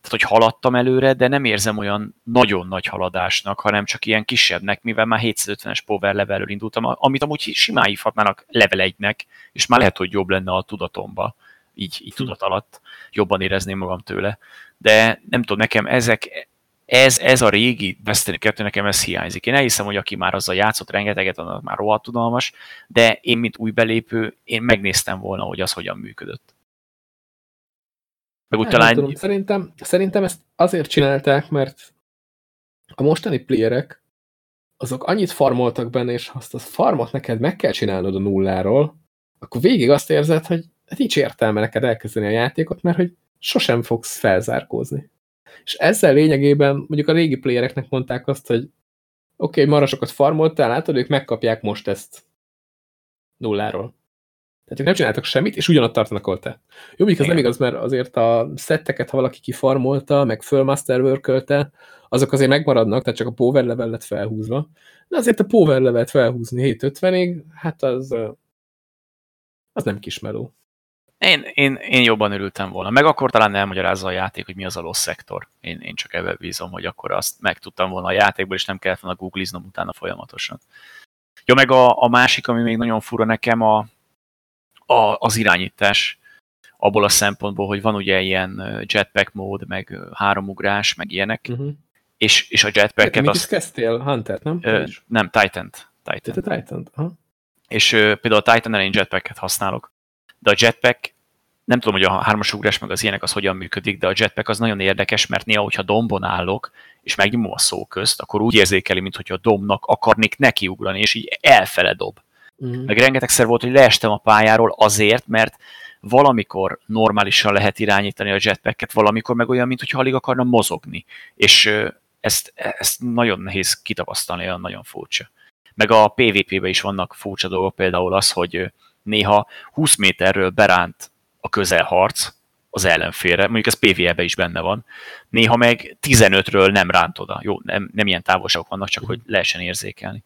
tehát, hogy haladtam előre, de nem érzem olyan nagyon nagy haladásnak, hanem csak ilyen kisebbnek, mivel már 750-es power levelről indultam, amit amúgy simán hívhatnának level 1-nek, és már lehet, hogy jobb lenne a tudatomba, így, így tudat alatt, jobban érezném magam tőle. De nem tudom, nekem ezek, ez, ez a régi Destiny 2, nekem ez hiányzik. Én elhiszem, hogy aki már azzal játszott rengeteget, annak már rohadt tudalmas, de én, mint új belépő, én megnéztem volna, hogy az hogyan működött. Meg úgy talán... Tudom, szerintem, szerintem ezt azért csinálták, mert a mostani playerek azok annyit farmoltak benne, és ha azt a farmot neked meg kell csinálnod a nulláról, akkor végig azt érzed, hogy hát nincs értelme neked elkezdeni a játékot, mert hogy sosem fogsz felzárkózni. És ezzel lényegében mondjuk a régi playereknek mondták azt, hogy oké, okay, marasokat farmoltál, látod, ők megkapják most ezt nulláról. Tehát ők nem csináltak semmit, és ugyanott tartanak, ahol te. Jó, az nem igaz, mert azért a szetteket, ha valaki kifarmolta, meg fölmasterworkölte, azok azért megmaradnak, tehát csak a power level lett felhúzva. De azért a power levelet felhúzni 750-ig, hát az, az nem kismeló. Én, én, én jobban örültem volna. Meg akkor talán elmagyarázza a játék, hogy mi az a loss szektor. Én, én csak ebben bízom, hogy akkor azt megtudtam volna a játékból, és nem kellett volna googliznom utána folyamatosan. Jó, meg a, a másik, ami még nagyon fura nekem, a, a, az irányítás abból a szempontból, hogy van ugye ilyen jetpack mód, meg háromugrás, meg ilyenek, uh-huh. és, és a jetpacket... Mit is kezdtél? Hunter, nem? Ö, nem, Titan-t. Titan. Titan. Titan. És ö, például a Titan én jetpacket használok de a jetpack, nem tudom, hogy a hármas ugrás meg az ilyenek az hogyan működik, de a jetpack az nagyon érdekes, mert néha, hogyha dombon állok, és megnyomom a szó közt, akkor úgy érzékeli, mintha a dombnak akarnék nekiugrani, és így elfele dob. Mm. Meg rengetegszer volt, hogy leestem a pályáról azért, mert valamikor normálisan lehet irányítani a jetpacket, valamikor meg olyan, mintha alig akarna mozogni. És ezt, ezt nagyon nehéz kitapasztalni, olyan nagyon furcsa. Meg a PvP-be is vannak furcsa dolgok, például az, hogy néha 20 méterről beránt a közelharc az ellenfélre, mondjuk ez PvE-be is benne van, néha meg 15-ről nem ránt oda. Jó, nem, nem ilyen távolságok vannak, csak hogy lehessen érzékelni.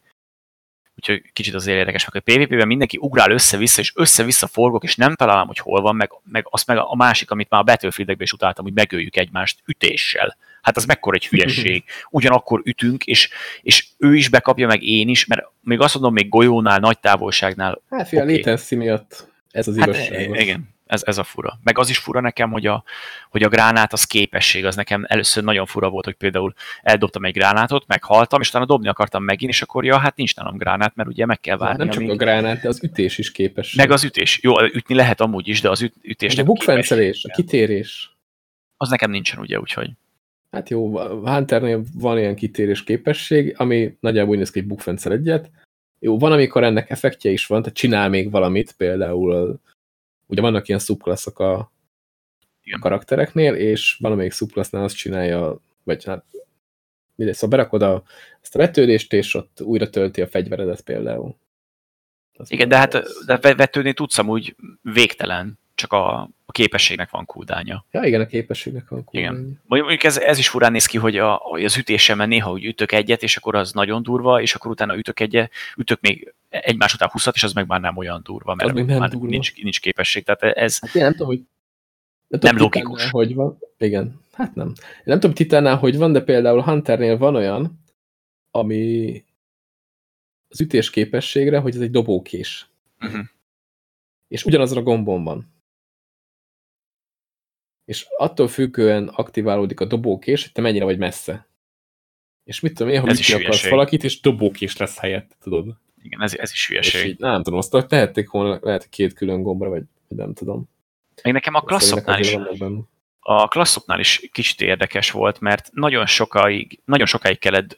Úgyhogy kicsit azért érdekes, hogy PvP-ben mindenki ugrál össze-vissza, és össze-vissza forgok, és nem találom, hogy hol van, meg, meg azt meg a másik, amit már a battlefield is utáltam, hogy megöljük egymást ütéssel. Hát az mekkora egy hülyesség. Ugyanakkor ütünk, és, és ő is bekapja, meg én is, mert még azt mondom, még golyónál, nagy távolságnál. Hát fia, okay. létenszi miatt ez az hát, igazság. Igen, ez, ez a fura. Meg az is fura nekem, hogy a, hogy a gránát az képesség, az nekem először nagyon fura volt, hogy például eldobtam egy gránátot, meghaltam, és utána dobni akartam megint, és akkor ja, hát nincs nálam gránát, mert ugye meg kell várni. Nem csak amíg... a gránát, de az ütés is képesség. Meg az ütés. Jó, ütni lehet amúgy is, de az üt, ütés. A bukfencelés, a kitérés. Az nekem nincsen, ugye, úgyhogy. Hát jó, Hunternél van ilyen kitérés képesség, ami nagyjából úgy néz ki, hogy bukfencel egyet. Jó, van, amikor ennek effektje is van, tehát csinál még valamit, például ugye vannak ilyen szubklasszok a, a karaktereknél, és valamelyik szubklassznál azt csinálja, vagy hát mindegy, szóval berakod a, ezt a vetődést, és ott újra tölti a fegyveredet például. Az Igen, de hát de vetődni tudsz amúgy végtelen csak a, a képességnek van kuldánya. Ja, igen, a képességnek van kuldánya. Igen. Mondjuk ez, ez is furán néz ki, hogy, a, hogy az ütésemben néha úgy ütök egyet, és akkor az nagyon durva, és akkor utána ütök egyet, ütök még egymás után 20 és az meg már nem olyan durva, mert az már durva. Nincs, nincs képesség. Tehát ez hát én nem tudom, hogy nem, tudom, nem logikus. Hogy van. Igen, hát nem. Én nem tudom, Titánál hogy van, de például Hunternél van olyan, ami az ütés képességre, hogy ez egy dobókés. Uh mhm. -huh. És ugyanazra a gombon van és attól függően aktiválódik a dobókés, hogy te mennyire vagy messze. És mit tudom én, ha ki akarsz valakit, és dobókés lesz helyett, tudod? Igen, ez, ez is hülyeség. így, nem tudom, azt tehették volna, lehet két külön gombra, vagy, nem tudom. Még nekem a klasszoknál is, a klasszoknál is kicsit érdekes volt, mert nagyon sokáig, nagyon sokáig kellett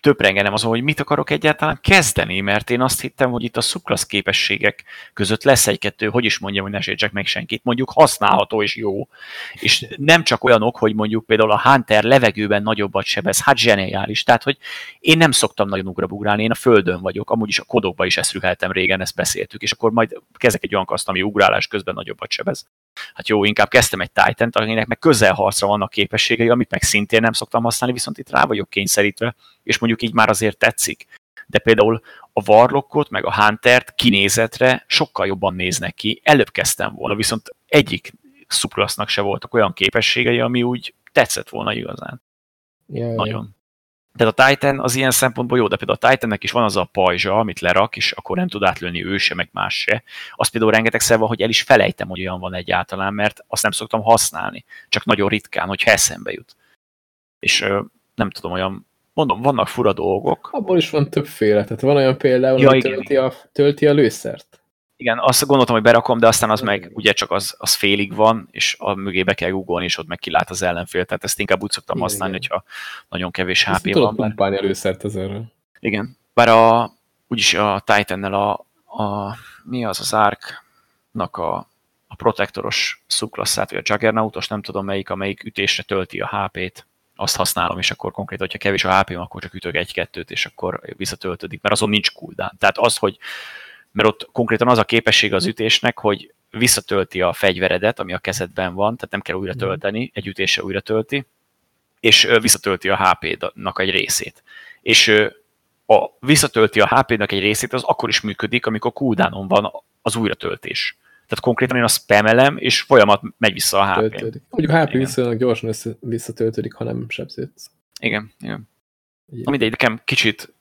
töprengenem azon, hogy mit akarok egyáltalán kezdeni, mert én azt hittem, hogy itt a szubklassz képességek között lesz egy-kettő, hogy is mondjam, hogy ne sértsek meg senkit, mondjuk használható és jó. És nem csak olyanok, hogy mondjuk például a Hunter levegőben nagyobbat sebez, hát zseniális. Tehát, hogy én nem szoktam nagyon ugrabugrálni, én a földön vagyok, amúgy is a kodokba is ezt rüheltem régen, ezt beszéltük, és akkor majd kezdek egy olyan kaszt, ami ugrálás közben nagyobbat sebez. Hát jó, inkább kezdtem egy Titan-t, akinek meg közelharcra vannak képességei, amit meg szintén nem szoktam használni, viszont itt rá vagyok kényszerítve, és mondjuk így már azért tetszik. De például a Warlockot, meg a Huntert kinézetre sokkal jobban néznek ki. Előbb kezdtem volna, viszont egyik szuplasznak se voltak olyan képességei, ami úgy tetszett volna igazán. Yeah, Nagyon. Tehát a Titan az ilyen szempontból jó, de például a Titannek is van az a pajzsa, amit lerak, és akkor nem tud átlőni ő se, meg más se. Az például rengeteg van, hogy el is felejtem, hogy olyan van egyáltalán, mert azt nem szoktam használni. Csak nagyon ritkán, hogy eszembe jut. És nem tudom, olyan mondom, vannak fura dolgok. Abból is van többféle, tehát van olyan például, ja, hogy tölti a, tölti a lőszert. Igen, azt gondoltam, hogy berakom, de aztán az meg ugye csak az, az félig van, és a mögébe kell googolni, és ott meg kilát az ellenfél. Tehát ezt inkább úgy szoktam igen, használni, igen. hogyha nagyon kevés HP ezt van. Tudod pumpálni előszert ezerről. Igen, bár a, úgyis a Titan-nel a, a, mi az az Ark-nak a, a protektoros szubklasszát, vagy a Juggernautos, nem tudom melyik, amelyik ütésre tölti a HP-t azt használom, és akkor konkrétan, hogyha kevés a hp akkor csak ütök egy-kettőt, és akkor visszatöltődik, mert azon nincs cooldown. Tehát az, hogy mert ott konkrétan az a képesség az ütésnek, hogy visszatölti a fegyveredet, ami a kezedben van, tehát nem kell újra mhm. tölteni, egy ütéssel újra tölti, és visszatölti a HP-nak egy részét. És a visszatölti a HP-nak egy részét, az akkor is működik, amikor cooldownon van az újratöltés. Tehát konkrétan én a spamelem, és folyamat megy vissza a HP. Töltődik. Mondjuk HP viszonylag gyorsan visszatöltődik, ha nem sebződsz. Igen, igen. Na mindegy, nekem kicsit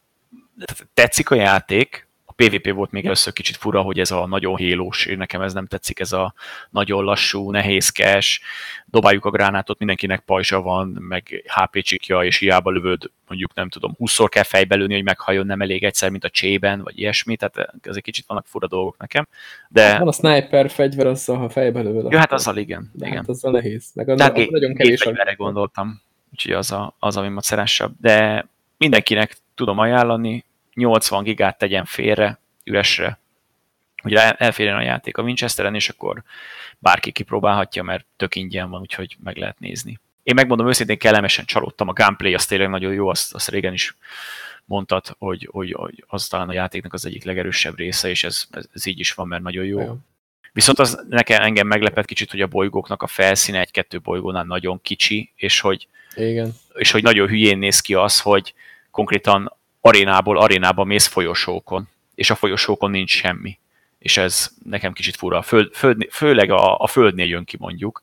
tetszik a játék, PvP volt még először kicsit fura, hogy ez a nagyon hélós, nekem ez nem tetszik, ez a nagyon lassú, nehézkes, dobáljuk a gránátot, mindenkinek pajzsa van, meg HP csikja, és hiába lövöd, mondjuk nem tudom, 20-szor kell fejbe lőni, hogy meghajjon, nem elég egyszer, mint a csében, vagy ilyesmi, tehát ez egy kicsit vannak fura dolgok nekem. De... Hát van a sniper fegyver, azzal, ha fejbe lövöd. Jó, hát azzal igen. De igen. Hát azzal nehéz. Meg a, a nagyon kevés. Erre gondoltam, úgyhogy az, a, az ami macerásabb. De mindenkinek tudom ajánlani, 80 gigát tegyen félre, üresre, hogy elférjen a játék a Winchesteren, és akkor bárki kipróbálhatja, mert tök ingyen van, úgyhogy meg lehet nézni. Én megmondom őszintén, kellemesen csalódtam, a gameplay az tényleg nagyon jó, azt, azt régen is mondtad, hogy, hogy, hogy az talán a játéknak az egyik legerősebb része, és ez, ez, így is van, mert nagyon jó. jó. Viszont az nekem engem meglepett kicsit, hogy a bolygóknak a felszíne egy-kettő bolygónál nagyon kicsi, és hogy, Igen. és hogy nagyon hülyén néz ki az, hogy konkrétan arénából arénába mész folyosókon, és a folyosókon nincs semmi. És ez nekem kicsit fura. A föld, föld, főleg a, a Földnél jön ki mondjuk,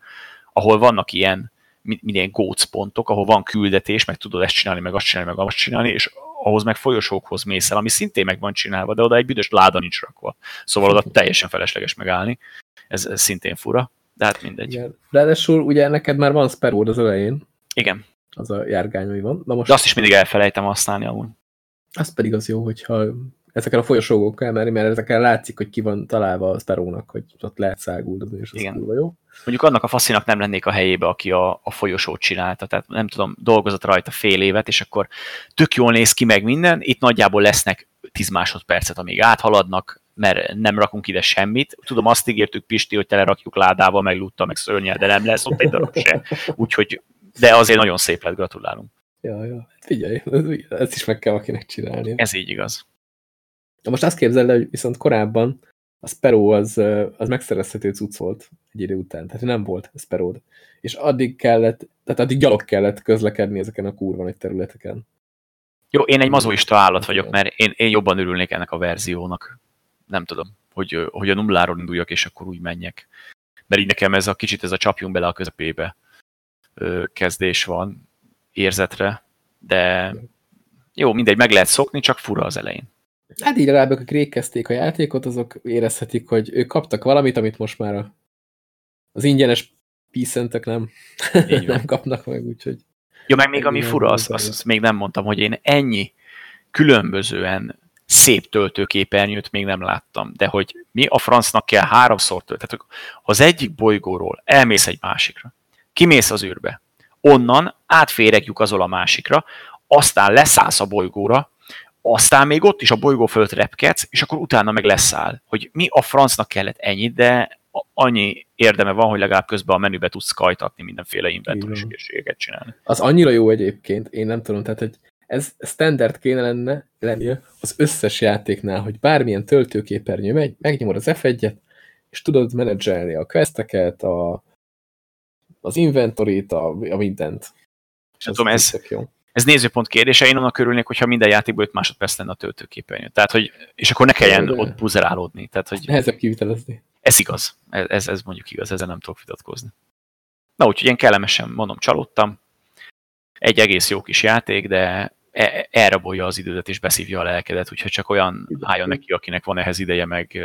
ahol vannak ilyen minden gócpontok, ahol van küldetés, meg tudod ezt csinálni, meg azt csinálni, meg azt csinálni, és ahhoz meg folyosókhoz mész el, ami szintén meg van csinálva, de oda egy büdös láda nincs rakva. Szóval oda teljesen felesleges megállni. Ez, ez szintén fura, de hát mindegy. Igen. Ráadásul ugye neked már van Sparrow az elején. Igen. Az a járgány, hogy van. Na most... De azt is mindig elfelejtem használni amúgy. Az pedig az jó, hogyha ezeken a folyosókon menni, mert ezeken látszik, hogy ki van találva a Sparrownak, hogy ott lehet száguldani, és az Igen. jó. Mondjuk annak a faszinak nem lennék a helyébe, aki a, a folyosót csinálta, tehát nem tudom, dolgozott rajta fél évet, és akkor tök jól néz ki meg minden, itt nagyjából lesznek 10 másodpercet, amíg áthaladnak, mert nem rakunk ide semmit. Tudom, azt ígértük Pisti, hogy telerakjuk ládával, meg lutta, meg szörnyel, de nem lesz ott egy darab se. Úgyhogy, de azért nagyon szép lett, gratulálunk. Ja, ja. Figyelj, ezt is meg kell akinek csinálni. Ez így igaz. Na most azt képzeld el, hogy viszont korábban a Sparrow az, az megszerezhető cucc volt egy idő után, tehát nem volt sparrow -d. És addig kellett, tehát addig gyalog kellett közlekedni ezeken a kurva nagy területeken. Jó, én egy mazoista állat vagyok, mert én, én jobban örülnék ennek a verziónak. Nem tudom, hogy, hogy a nulláról induljak, és akkor úgy menjek. Mert így nekem ez a kicsit ez a csapjunk bele a közepébe kezdés van érzetre, de jó, mindegy, meg lehet szokni, csak fura az elején. Hát így legalább akik rég kezdték a játékot, azok érezhetik, hogy ők kaptak valamit, amit most már a, az ingyenes píszentek nem, nem kapnak meg, úgyhogy... Jó, meg még ami fura, az, azt, azt még nem mondtam, hogy én ennyi különbözően szép töltőképernyőt még nem láttam, de hogy mi a francnak kell háromszor tölt. Tehát az egyik bolygóról elmész egy másikra, kimész az űrbe, onnan átféregjük azol a másikra, aztán leszállsz a bolygóra, aztán még ott is a bolygó fölött repkedsz, és akkor utána meg leszáll. Hogy mi a francnak kellett ennyit, de annyi érdeme van, hogy legalább közben a menübe tudsz kajtatni, mindenféle inventoris ügyességeket csinálni. Az annyira jó egyébként, én nem tudom, tehát hogy ez standard kéne lenne lennie az összes játéknál, hogy bármilyen töltőképernyő megy, megnyomod az F1-et, és tudod menedzselni a questeket, a, az inventorit, a, a mindent. És tudom, ez, jó ez nézőpont kérdése, én annak örülnék, hogyha minden játékból 5 másodperc lenne a töltőképernyő. Tehát, hogy, és akkor ne kelljen de, ott buzerálódni. Tehát, hogy nehezebb kivitelezni. Ez igaz. Ez, ez, ez mondjuk igaz, ezzel nem tudok vitatkozni. Na úgyhogy én kellemesen, mondom, csalódtam. Egy egész jó kis játék, de e, elrabolja az idődet és beszívja a lelkedet, úgyhogy csak olyan álljon neki, akinek van ehhez ideje, meg,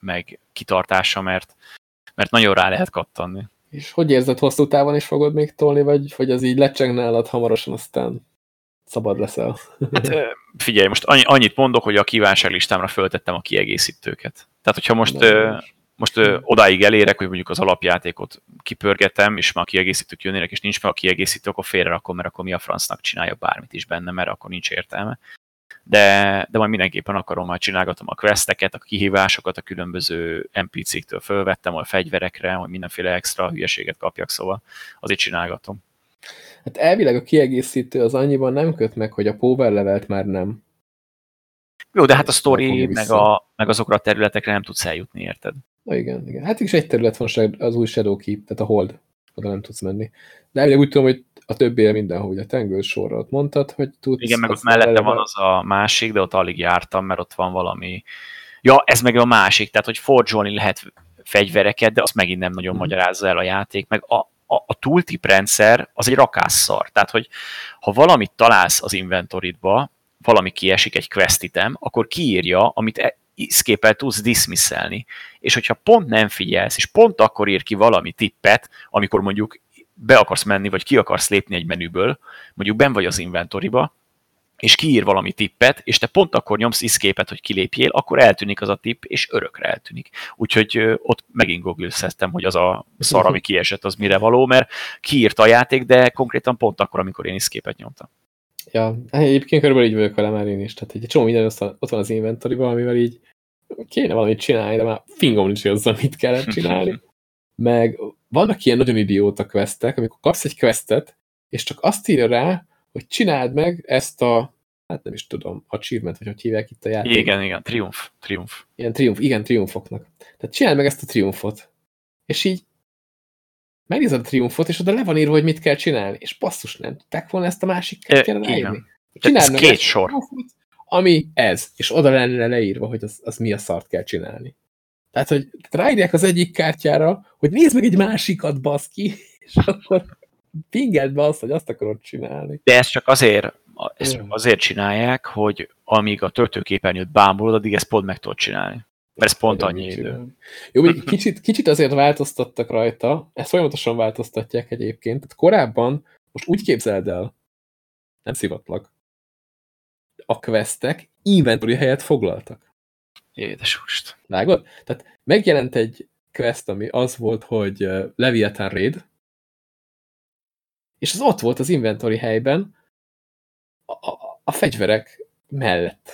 meg kitartása, mert, mert nagyon rá lehet kattanni. És hogy érzed, hosszú távon is fogod még tolni, vagy hogy az így lecseng nálad hamarosan, aztán szabad leszel? Hát figyelj, most annyi, annyit mondok, hogy a kívánságlistámra föltettem a kiegészítőket. Tehát, hogyha most, ö, most ö, odáig elérek, hogy mondjuk az alapjátékot kipörgetem, és már a kiegészítők jönnének, és nincs meg a kiegészítő, akkor félre rakom, mert akkor mi a francnak csinálja bármit is benne, mert akkor nincs értelme de, de majd mindenképpen akarom, majd csinálgatom a questeket, a kihívásokat, a különböző NPC-któl fölvettem, a fegyverekre, hogy mindenféle extra hülyeséget kapjak, szóval azért csinálgatom. Hát elvileg a kiegészítő az annyiban nem köt meg, hogy a power levelt már nem. Jó, de hát a sztori, meg, a, meg azokra a területekre nem tudsz eljutni, érted? Na igen, igen. Hát is egy terület van az új Shadow Keep, tehát a Hold, oda nem tudsz menni. De elvileg úgy tudom, hogy a többi mindenhol, ugye a Tengő sorra ott mondtad, hogy tudsz... Igen, meg ott mellette van az a másik, de ott alig jártam, mert ott van valami... Ja, ez meg a másik, tehát hogy forge lehet fegyvereket, de azt megint nem nagyon mm. magyarázza el a játék, meg a, a, a tooltip rendszer az egy rakásszar. Tehát, hogy ha valamit találsz az inventoridba, valami kiesik, egy quest item, akkor kiírja, amit e- escape tudsz dismisselni. És hogyha pont nem figyelsz, és pont akkor ír ki valami tippet, amikor mondjuk be akarsz menni, vagy ki akarsz lépni egy menüből, mondjuk ben vagy az inventoriba, és kiír valami tippet, és te pont akkor nyomsz escape hogy kilépjél, akkor eltűnik az a tipp, és örökre eltűnik. Úgyhogy ott megint google hogy az a szar, ami kiesett, az mire való, mert kiírt a játék, de konkrétan pont akkor, amikor én escape nyomtam. Ja, egyébként körülbelül így vagyok vele már én is. Tehát egy csomó minden ott van az inventoriban, amivel így kéne valamit csinálni, de már fingom nincs, azzal mit kellett csinálni. Meg vannak ilyen nagyon idióta questek, amikor kapsz egy questet, és csak azt írja rá, hogy csináld meg ezt a, hát nem is tudom, achievement, vagy hogy hívják itt a játék. Igen, igen, triumf, triumf. Igen, triumf, igen, triumfoknak. Tehát csináld meg ezt a triumfot. És így megnézed a triumfot, és oda le van írva, hogy mit kell csinálni. És basszus, nem tudták volna ezt a másik kell ráírni. Csináld meg két sor. Ami ez. És oda lenne leírva, hogy az, az mi a szart kell csinálni. Tehát, hogy ráírják az egyik kártyára, hogy nézd meg egy másikat, baszki, és akkor pingeld be azt, hogy azt akarod csinálni. De ezt csak azért, ezt csak azért csinálják, hogy amíg a töltőképernyőt bámulod, addig ezt pont meg tudod csinálni. Mert ez pont annyi idő. Jó, még kicsit, kicsit azért változtattak rajta, ezt folyamatosan változtatják egyébként. Tehát korábban, most úgy képzeld el, nem szivatlak, a questek inventory helyet foglaltak. Édes húst. Vágod? Tehát megjelent egy quest, ami az volt, hogy Leviathan Raid, és az ott volt az inventory helyben a, a, a fegyverek mellett.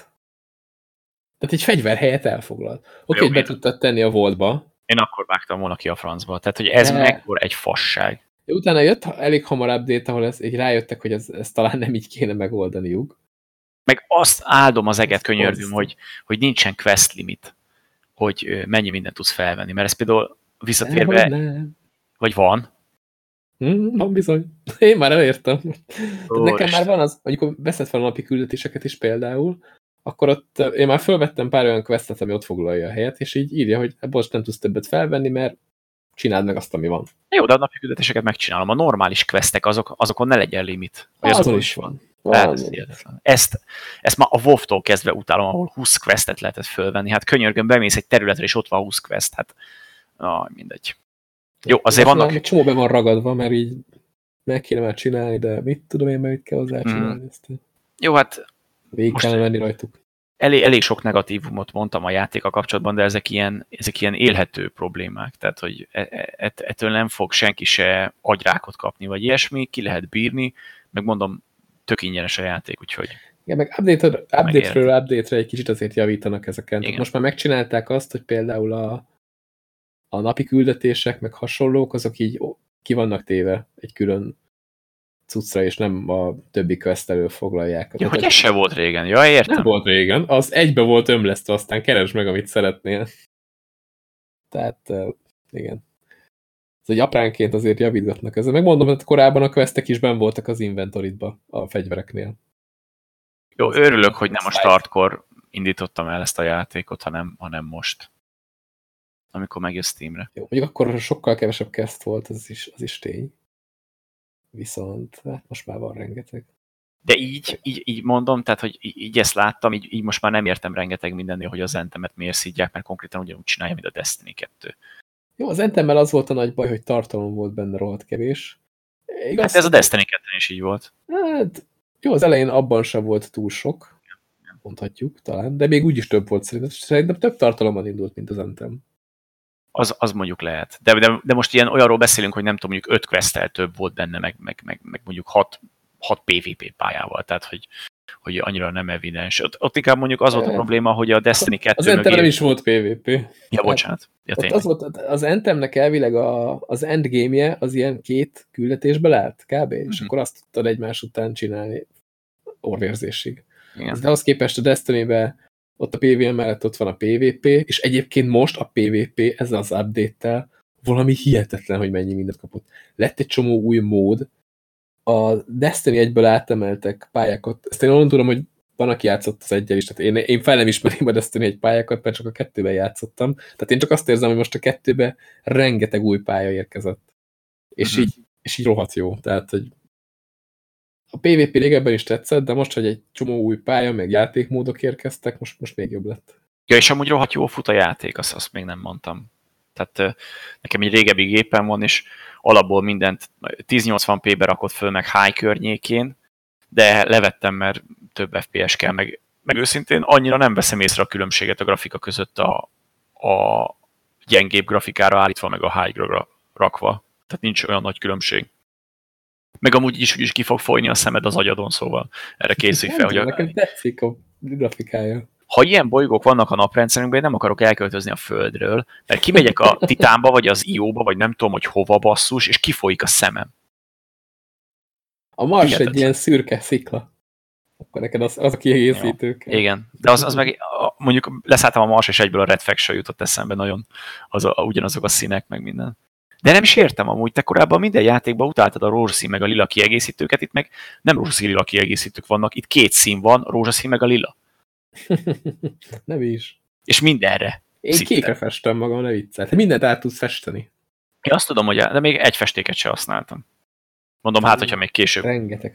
Tehát egy fegyver helyet elfoglalt. Oké, okay, be tudtad tenni a voltba. Én akkor vágtam volna ki a francba. Tehát, hogy ez De... mekkor egy fasság. Utána jött elég hamar update, ahol ez, így rájöttek, hogy ez, ez talán nem így kéne megoldaniuk. Meg azt áldom az eget könyörgöm, hogy, hogy nincsen quest limit, hogy mennyi mindent tudsz felvenni. Mert ez például visszatérve, nem, vagy van, Hmm, van bizony. Én már elértem. Nekem már van az, amikor veszed fel a napi küldetéseket is például, akkor ott én már felvettem pár olyan questet, ami ott foglalja a helyet, és így írja, hogy most nem tudsz többet felvenni, mert csináld meg azt, ami van. Jó, de a napi küldetéseket megcsinálom. A normális questek, azok, azokon ne legyen limit. Vagy azon is van. Van. ezt, ezt már a WoW-tól kezdve utálom, ahol 20 questet lehetett fölvenni. Hát könyörgöm, bemész egy területre, és ott van 20 quest. Hát, ah, mindegy. Jó, azért Azt vannak... Egy csomó be van ragadva, mert így meg kéne már csinálni, de mit tudom én, mit kell hozzá csinálni. Hmm. Ezt. Jó, hát... Végig kellene menni rajtuk. Elég, elég sok negatívumot mondtam a játéka kapcsolatban, de ezek ilyen, ezek ilyen élhető problémák. Tehát, hogy e, e, ettől nem fog senki se agyrákot kapni, vagy ilyesmi, ki lehet bírni, meg mondom, tök ingyenes a játék, úgyhogy... Igen, meg update-ről update update-re egy kicsit azért javítanak ezeken. Igen. Most már megcsinálták azt, hogy például a, a napi küldetések, meg hasonlók, azok így ki vannak téve egy külön cuccra, és nem a többi quest foglalják. Ja, hogy ez se volt régen, ja, értem. Nem volt régen, az egybe volt ömlesztve, aztán keresd meg, amit szeretnél. Tehát, igen. Ez egy apránként azért javítgatnak ezzel. Megmondom, hogy korábban a questek is ben voltak az inventoridba a fegyvereknél. Jó, örülök, hogy nem a startkor indítottam el ezt a játékot, hanem, hanem most amikor megjön Steamre. Jó, mondjuk akkor sokkal kevesebb kezd volt, az is, az is tény. Viszont hát most már van rengeteg. De így, így, így mondom, tehát, hogy így ezt láttam, így, így most már nem értem rengeteg mindennél, hogy az entemet miért szídják, mert konkrétan ugyanúgy csinálja, mint a Destiny 2. Jó, az entemmel az volt a nagy baj, hogy tartalom volt benne rohadt kevés. Igaz, hát ez a Destiny 2 is így volt. Hát, jó, az elején abban sem volt túl sok, mondhatjuk talán, de még úgyis több volt szerintem. Szerintem több tartalommal indult, mint az Anthem az, az mondjuk lehet. De, de, de most ilyen olyanról beszélünk, hogy nem tudom, mondjuk 5 questel több volt benne, meg, meg, meg, meg mondjuk 6, 6 PvP pályával, tehát hogy, hogy annyira nem evidens. Ott, ott inkább mondjuk az volt a probléma, hogy a Destiny 2 Az Entem nem is volt PvP. Ja, bocsánat. Ja, az, volt, az Entemnek elvileg a, az endgame-je az ilyen két küldetésbe lehet, kb. Mm -hmm. És mhm. akkor azt tudtad egymás után csinálni orvérzésig. Igen. De ahhoz képest a Destiny-be ott a PvM mellett ott van a PvP, és egyébként most a PvP ezzel az update-tel valami hihetetlen, hogy mennyi mindent kapott. Lett egy csomó új mód, a Destiny egyből átemeltek pályákat, ezt én onnan tudom, hogy van, aki játszott az egyel is, tehát én, én fel nem ismerem a Destiny egy pályákat, mert csak a kettőben játszottam, tehát én csak azt érzem, hogy most a kettőben rengeteg új pálya érkezett. És, mhm. így, és így rohadt jó, tehát, hogy a PvP régebben is tetszett, de most, hogy egy csomó új pálya, meg játékmódok érkeztek, most, most még jobb lett. Ja, és amúgy rohadt jó fut a játék, azt, azt még nem mondtam. Tehát nekem egy régebbi gépen van, és alapból mindent 1080p-be rakott föl, meg high környékén, de levettem, mert több FPS kell, meg, meg őszintén annyira nem veszem észre a különbséget a grafika között a, a gyengébb grafikára állítva, meg a high-ra rakva. Tehát nincs olyan nagy különbség. Meg amúgy is, is ki fog folyni a szemed az agyadon, szóval erre készülj fel. hogy a... Nekem tetszik a grafikája. Ha ilyen bolygók vannak a naprendszerünkben, én nem akarok elköltözni a Földről, mert kimegyek a Titánba, vagy az Ióba, vagy nem tudom, hogy hova basszus, és kifolyik a szemem. A Mars Hihetet. egy ilyen szürke szikla. Akkor neked az, az a kiegészítő. Igen, de az, az meg mondjuk leszálltam a Mars, és egyből a Red Faction jutott eszembe nagyon, az a, ugyanazok a színek, meg minden. De nem is értem amúgy, te korábban minden játékban utáltad a rózsaszín meg a lila kiegészítőket, itt meg nem rózsaszín lila kiegészítők vannak, itt két szín van, rózsaszín meg a lila. nem is. És mindenre. Én szinte. kékre festem magam, ne viccel. Te mindent át tudsz festeni. Én azt tudom, hogy de még egy festéket se használtam. Mondom, hát, hogyha még később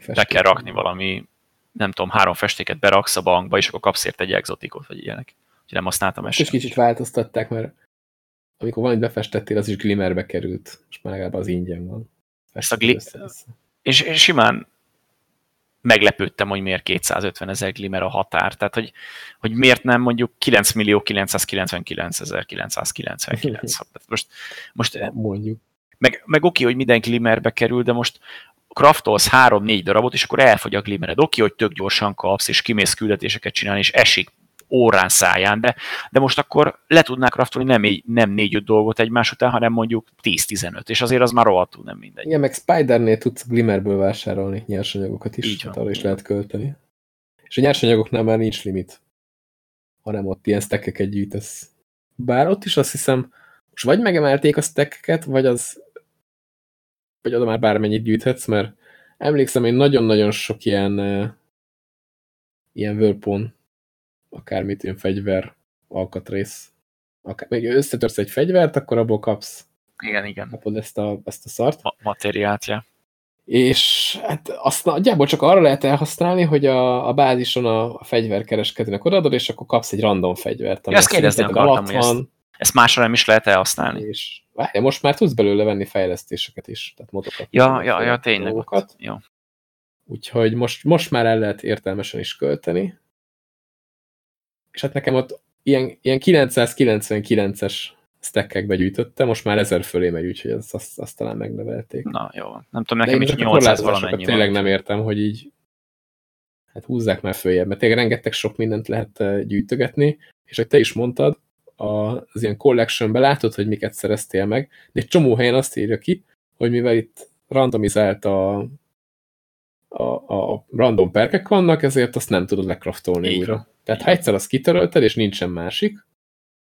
be kell rakni valami, nem tudom, három festéket beraksz a bankba, és akkor kapsz ért egy exotikot, vagy ilyenek. Úgyhogy nem használtam ezt. És kicsit változtatták, mert amikor valamit befestettél, az is glimmerbe került. Most már legalább az ingyen van. Ezt a gli és, és simán meglepődtem, hogy miért 250 ezer glimmer a határ. Tehát, hogy, hogy miért nem mondjuk 9 millió 999 ezer 999. most, most mondjuk. Meg, meg oké, hogy minden glimmerbe kerül, de most craftolsz három-négy darabot, és akkor elfogy a glimmered. Oké, hogy tök gyorsan kapsz, és kimész küldetéseket csinálni, és esik órán száján, de, de most akkor le tudnák raftolni nem, nem négy-öt dolgot egymás után, hanem mondjuk 10-15, és azért az már rohadtul nem mindegy. Igen, meg Spider-nél tudsz Glimmerből vásárolni nyersanyagokat is, Így hát arra is lehet költeni. És a nyersanyagoknál már nincs limit, hanem ott ilyen stackeket gyűjtesz. Bár ott is azt hiszem, most vagy megemelték a stackeket, vagy az vagy oda már bármennyit gyűjthetsz, mert emlékszem, én nagyon-nagyon sok ilyen ilyen Whirlpool akármit, ilyen fegyver, alkatrész. Akár, még összetörsz egy fegyvert, akkor abból kapsz. Igen, igen. Kapod ezt a, ezt a szart. Ma materiát, ja. És hát azt nagyjából csak arra lehet elhasználni, hogy a, a bázison a, a fegyverkereskedőnek odaadod, és akkor kapsz egy random fegyvert. Ja, ezt kérdezni akartam, hogy ezt, ezt másra nem is lehet elhasználni. És várj, most már tudsz belőle venni fejlesztéseket is, tehát modokat. Ja, ja, ja, tényleg. Jó. Úgyhogy most, most már el lehet értelmesen is költeni és hát nekem ott ilyen, ilyen 999-es stackekbe gyűjtöttem, most már ezer fölé megy, úgyhogy azt, azt, azt talán megnevelték. Na jó, nem tudom, nekem is 800 valamennyi Tényleg nem értem, hogy így hát húzzák már följebb, mert tényleg rengeteg sok mindent lehet eh, gyűjtögetni, és hogy te is mondtad, az ilyen collectionbe látod, hogy miket szereztél meg, de egy csomó helyen azt írja ki, hogy mivel itt randomizált a, a, a random perkek vannak, ezért azt nem tudod lekraftolni újra. Tehát ha egyszer azt kitörölted, és nincsen másik,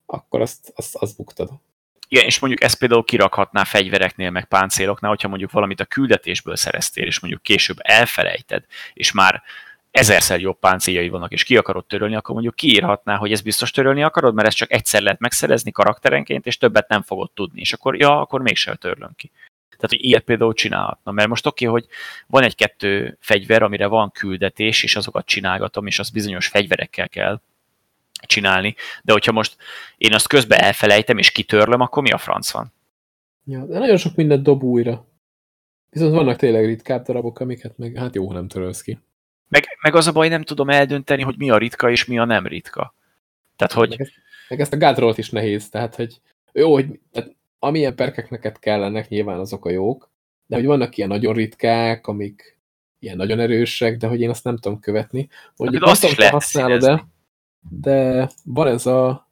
akkor azt, azt, azt buktad. Igen, és mondjuk ezt például kirakhatná fegyvereknél, meg páncéloknál, hogyha mondjuk valamit a küldetésből szereztél, és mondjuk később elfelejted, és már ezerszer jobb páncéljai vannak, és ki akarod törölni, akkor mondjuk kiírhatná, hogy ezt biztos törölni akarod, mert ezt csak egyszer lehet megszerezni karakterenként, és többet nem fogod tudni, és akkor ja, akkor mégsem törlöm ki. Tehát, hogy ilyet például csinálhatna. Mert most oké, okay, hogy van egy-kettő fegyver, amire van küldetés, és azokat csinálgatom, és az bizonyos fegyverekkel kell csinálni, de hogyha most én azt közben elfelejtem, és kitörlöm, akkor mi a franc van? Ja, de nagyon sok mindent dob újra. Viszont vannak tényleg ritkább darabok, amiket meg, hát jó, nem törölsz ki. Meg, meg az a baj, nem tudom eldönteni, hogy mi a ritka és mi a nem ritka. Tehát, hogy... Meg ezt, meg ezt a gádrolt is nehéz, tehát, hogy jó, hogy tehát amilyen perkek neked kellenek, nyilván azok a jók, de hogy vannak ilyen nagyon ritkák, amik ilyen nagyon erősek, de hogy én azt nem tudom követni. Mondjuk hát, azt is lehet használod de, de van ez a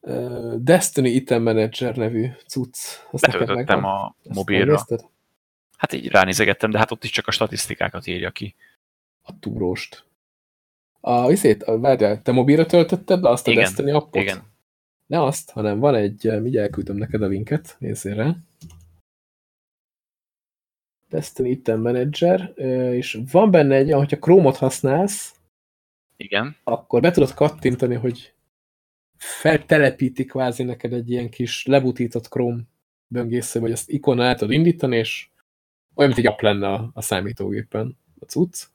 uh, Destiny Item Manager nevű cucc. Betöltöttem a mobilra. Hát így ránézegettem, de hát ott is csak a statisztikákat írja ki. A túróst. A viszét, várjál, te mobilra töltötted le azt a Igen, Destiny appot? Igen. Ne azt, hanem van egy, eh, mindjárt elküldöm neked a linket, nézzél rá. Destiny Item Manager, eh, és van benne egy, hogyha Chrome-ot használsz, Igen. akkor be tudod kattintani, hogy feltelepíti kvázi neked egy ilyen kis lebutított Chrome böngésző, vagy azt ikonnal el tudod indítani, és olyan, mint egy app lenne a, a számítógépen a cucc.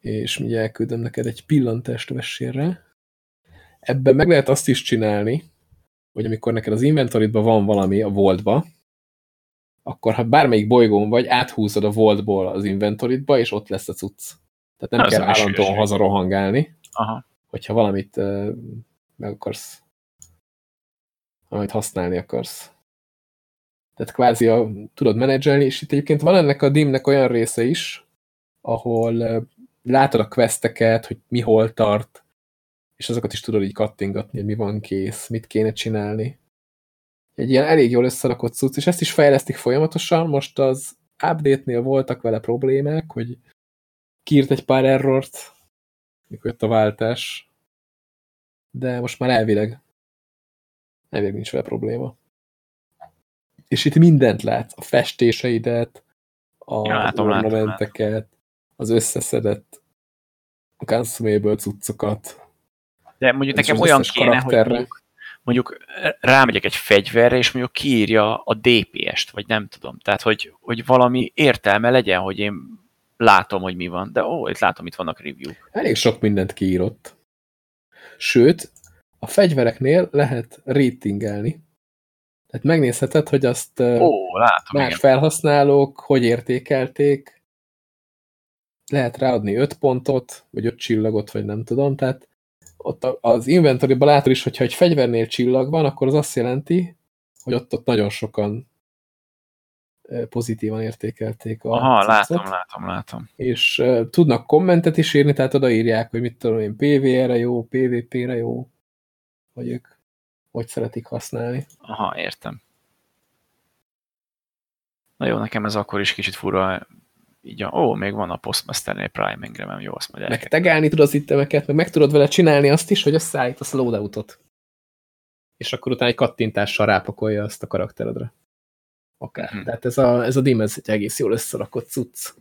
És mindjárt elküldöm neked egy pillantást vessél rá. Ebben meg lehet azt is csinálni, hogy amikor neked az inventoridban van valami a voltba, akkor ha bármelyik bolygón vagy, áthúzod a voltból az inventoridba, és ott lesz a cucc. Tehát nem Na, kell állandóan hazarohangálni, Aha. hogyha valamit uh, meg akarsz, valamit használni akarsz. Tehát kvázi a, tudod menedzselni, és itt egyébként van ennek a dimnek olyan része is, ahol uh, látod a questeket, hogy mi hol tart, és azokat is tudod így kattingatni, hogy mi van kész, mit kéne csinálni. Egy ilyen elég jól összerakott cucc, és ezt is fejlesztik folyamatosan. Most az update-nél voltak vele problémák, hogy kiírt egy pár errort, mikor jött a váltás, de most már elvileg elvileg nincs vele probléma. És itt mindent látsz, a festéseidet, a Ja, látom, látom, ornamenteket, az összeszedett consumable cuccokat. De mondjuk nekem olyan kéne, hogy karakterre. mondjuk, mondjuk rámegyek egy fegyverre, és mondjuk kiírja a DPS-t, vagy nem tudom. Tehát, hogy, hogy valami értelme legyen, hogy én látom, hogy mi van. De ó, itt látom, itt vannak review-k. Elég sok mindent kiírott. Sőt, a fegyvereknél lehet ratingelni. Tehát megnézheted, hogy azt ö, Ó, látom, más igen. felhasználók hogy értékelték. Lehet ráadni 5 pontot, vagy 5 csillagot, vagy nem tudom. Tehát ott az inventory-ban látod is, hogyha egy fegyvernél csillag van, akkor az azt jelenti, hogy ott, ott nagyon sokan pozitívan értékelték a Aha, cuccot. látom, látom, látom. és uh, tudnak kommentet is írni, tehát odaírják, hogy mit tudom én, PvE-re jó, PvP-re jó, hogy ők hogy szeretik használni. Aha, értem. Na jó, nekem ez akkor is kicsit fura. Így a, ó, még van a Postmasternél Primingre, nem jó, azt el Meg tegálni tudod az itemeket, meg meg tudod vele csinálni azt is, hogy összeállítasz loadoutot. És akkor utána egy kattintással rápakolja azt a karakteredre. Akár. Mhm. Tehát ez a, ez a dim, ez egy egész jól összerakott cucc.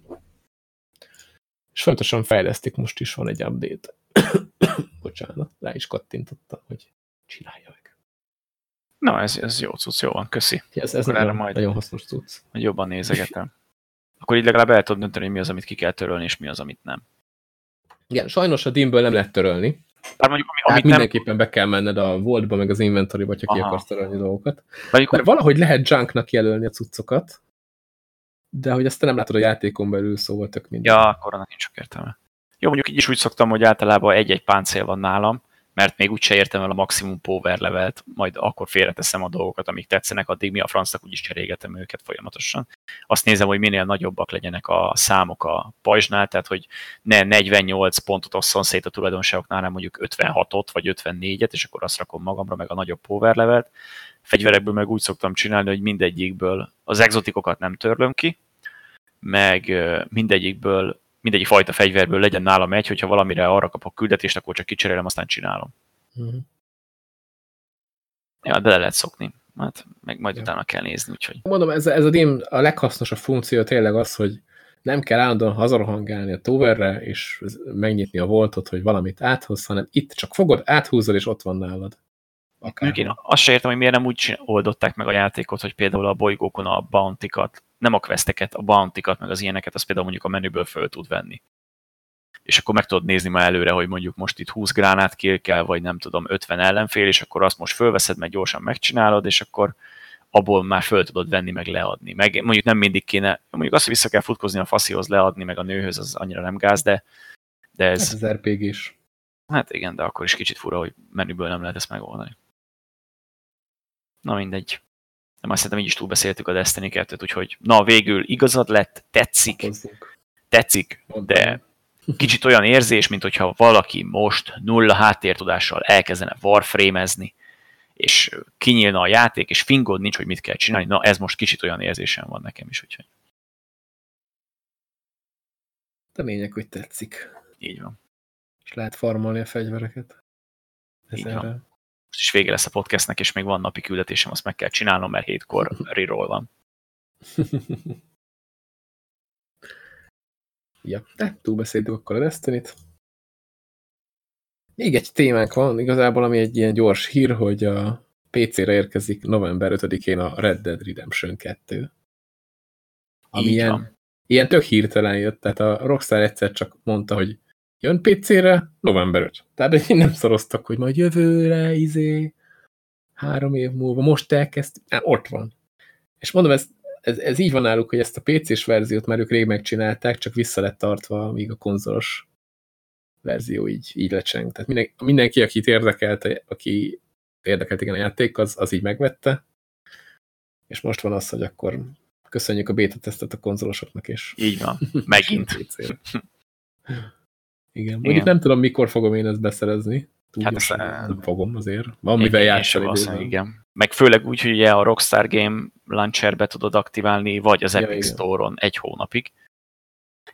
És fontosan fejlesztik, most is van egy update. Bocsánat, rá is kattintottam, hogy csinálja meg. Na, ez, ez jó cucc, jó van, köszi. Ez, ez nagyon, majd- nagyon hasznos cucc. Jobban nézegetem. Akkor így legalább el tudod dönteni, hogy mi az, amit ki kell törölni, és mi az, amit nem. Igen, sajnos a dimből nem lehet törölni. Bár mondjuk, ami, Hát amit nem, mindenképpen be kell menned a Voltba, meg az inventory vagy ha ki akarsz törölni dolgokat. mondjuk, Mert valahogy lehet junknak jelölni a cuccokat, de hogy azt te nem látod a játékon belül, szóval tök minden. Ja, akkor annak nincs sok értelme. Jó, mondjuk így is úgy szoktam, hogy általában egy-egy páncél van nálam, mert még úgyse értem el a maximum power levelt, majd akkor félreteszem a dolgokat, amik tetszenek, addig mi a francnak úgyis cserégetem őket folyamatosan. Azt nézem, hogy minél nagyobbak legyenek a számok a pajzsnál, tehát hogy ne 48 pontot osszon szét a tulajdonságoknál, hanem mondjuk 56-ot vagy 54-et, és akkor azt rakom magamra, meg a nagyobb power levelt. Fegyverekből meg úgy szoktam csinálni, hogy mindegyikből az exotikokat nem törlöm ki, meg mindegyikből, mindegyik fajta fegyverből legyen nálam egy, hogyha valamire arra kapok küldetést, akkor csak kicserélem, aztán csinálom. Mhm. Ja, bele lehet szokni. Hát, meg majd Ja. utána kell nézni, úgyhogy. Mondom, ez, ez a dim a leghasznosabb funkció tényleg az, hogy nem kell állandóan hazarohangálni a towerre, és megnyitni a voltot, hogy valamit áthoz, hanem itt csak fogod, áthúzod, és ott van nálad. Akár. Én azt sem értem, hogy miért nem úgy oldották meg a játékot, hogy például a bolygókon a bounty-kat, nem a questeket, a bounty-kat, meg az ilyeneket, azt például mondjuk a menüből föl tud venni. És akkor meg tudod nézni már előre, hogy mondjuk most itt 20 gránát kill kell, vagy nem tudom, 50 ellenfél, és akkor azt most fölveszed, meg gyorsan megcsinálod, és akkor abból már föl tudod venni, meg leadni. Meg mondjuk nem mindig kéne, mondjuk azt, hogy vissza kell futkozni a faszihoz leadni, meg a nőhöz, az annyira nem gáz, de, de ez, Ez az RPG is. Hát igen, de akkor is kicsit fura, hogy menüből nem lehet ezt megoldani. Na mindegy. De már szerintem így is túlbeszéltük a Destiny 2-t, úgyhogy na végül igazad lett, tetszik, tetszik, de kicsit olyan érzés, mint hogyha valaki most nulla háttértudással elkezdene warframe-ezni, és kinyílna a játék, és fingod nincs, hogy mit kell csinálni. Na, ez most kicsit olyan érzésem van nekem is, úgyhogy De lényeg, hogy tetszik. így van. És lehet farmolni a fegyvereket. Ezerre. Most is vége lesz a podcastnek, és még van napi küldetésem, azt meg kell csinálnom, mert hétkor reroll van. ja, de túlbeszéltük akkor a destiny -t. Még egy témánk van, igazából, ami egy ilyen gyors hír, hogy a PC-re érkezik november 5-én a Red Dead Redemption 2. Ami ilyen, ilyen tök hirtelen jött, tehát a Rockstar egyszer csak mondta, hogy jön PC-re november 5. Tehát hogy nem szoroztak, hogy majd jövőre, izé, három év múlva, most elkezd, hát ott van. És mondom, ez, ez, ez így van náluk, hogy ezt a PC-s verziót már ők rég megcsinálták, csak vissza lett tartva, míg a konzolos verzió így, így lecseng. Tehát minden, mindenki, akit érdekelt, aki érdekelt igen a játék, az, az így megvette. És most van az, hogy akkor köszönjük a beta tesztet a konzolosoknak, és... Így van, megint. igen, mondjuk igen. nem tudom, mikor fogom én ezt beszerezni. Tudja, hát nem fogom azért. Van mivel játszani. Igen. Meg főleg úgy, hogy ugye a Rockstar Game Launcherbe tudod aktiválni, vagy az Epic ja, Store-on egy hónapig.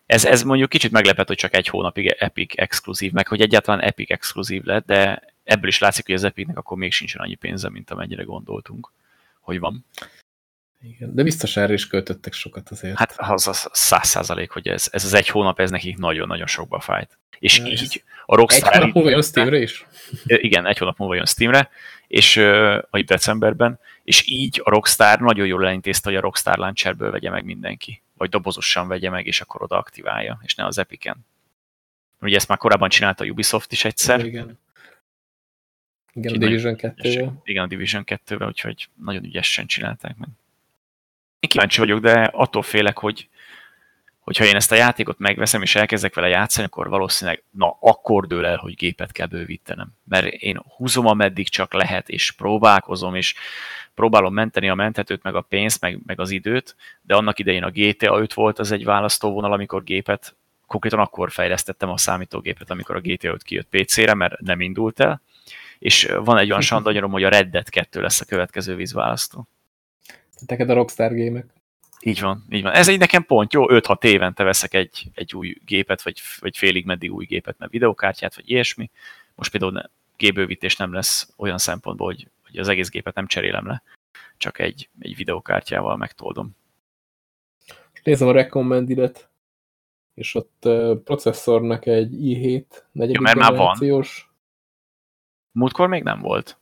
Ez, ez mondjuk kicsit meglepett, hogy csak egy hónapig Epic exkluzív, meg hogy egyáltalán Epic exkluzív lett, de ebből is látszik, hogy az Epicnek akkor még sincsen annyi pénze, mint amennyire gondoltunk, hogy van. Igen, de biztos erre is költöttek sokat azért. Hát az a száz százalék, hogy ez, ez az egy hónap, ez nekik nagyon-nagyon sokba fájt. És ja, így a Rockstar... Egy hónap múlva jön Steamre is? Igen, egy hónap múlva jön Steamre, és vagy decemberben, és így a Rockstar nagyon jól elintézte, hogy a Rockstar Launcherből vegye meg mindenki. Vagy dobozosan vegye meg, és akkor oda aktiválja, és ne az Epicen. Ugye ezt már korábban csinálta a Ubisoft is egyszer. Igen. Igen, a Division 2 Igen, a Division 2 úgyhogy nagyon ügyesen csinálták meg. Én kíváncsi vagyok, de attól félek, hogy hogyha én ezt a játékot megveszem, és elkezdek vele játszani, akkor valószínűleg, na, akkor dől el, hogy gépet kell bővítenem. Mert én húzom, ameddig csak lehet, és próbálkozom, és próbálom menteni a mentetőt, meg a pénzt, meg, meg az időt, de annak idején a GTA 5 volt az egy választóvonal, amikor gépet, konkrétan akkor fejlesztettem a számítógépet, amikor a GTA 5 kijött PC-re, mert nem indult el, és van egy olyan sandagyarom, hogy a Red Dead 2 lesz a következő vízválasztó. Teked a Rockstar gémek. Így van, így van. Ez egy nekem pont jó, 5-6 évente veszek egy, egy új gépet, vagy, vagy félig meddig új gépet, mert videokártyát, vagy ilyesmi. Most például gépbővítés nem lesz olyan szempontból, hogy, hogy az egész gépet nem cserélem le, csak egy, egy videokártyával megtoldom. Nézem a recommendidet, és ott uh, processzornak egy i7 negyedik ja, mert már van. Múltkor még nem volt.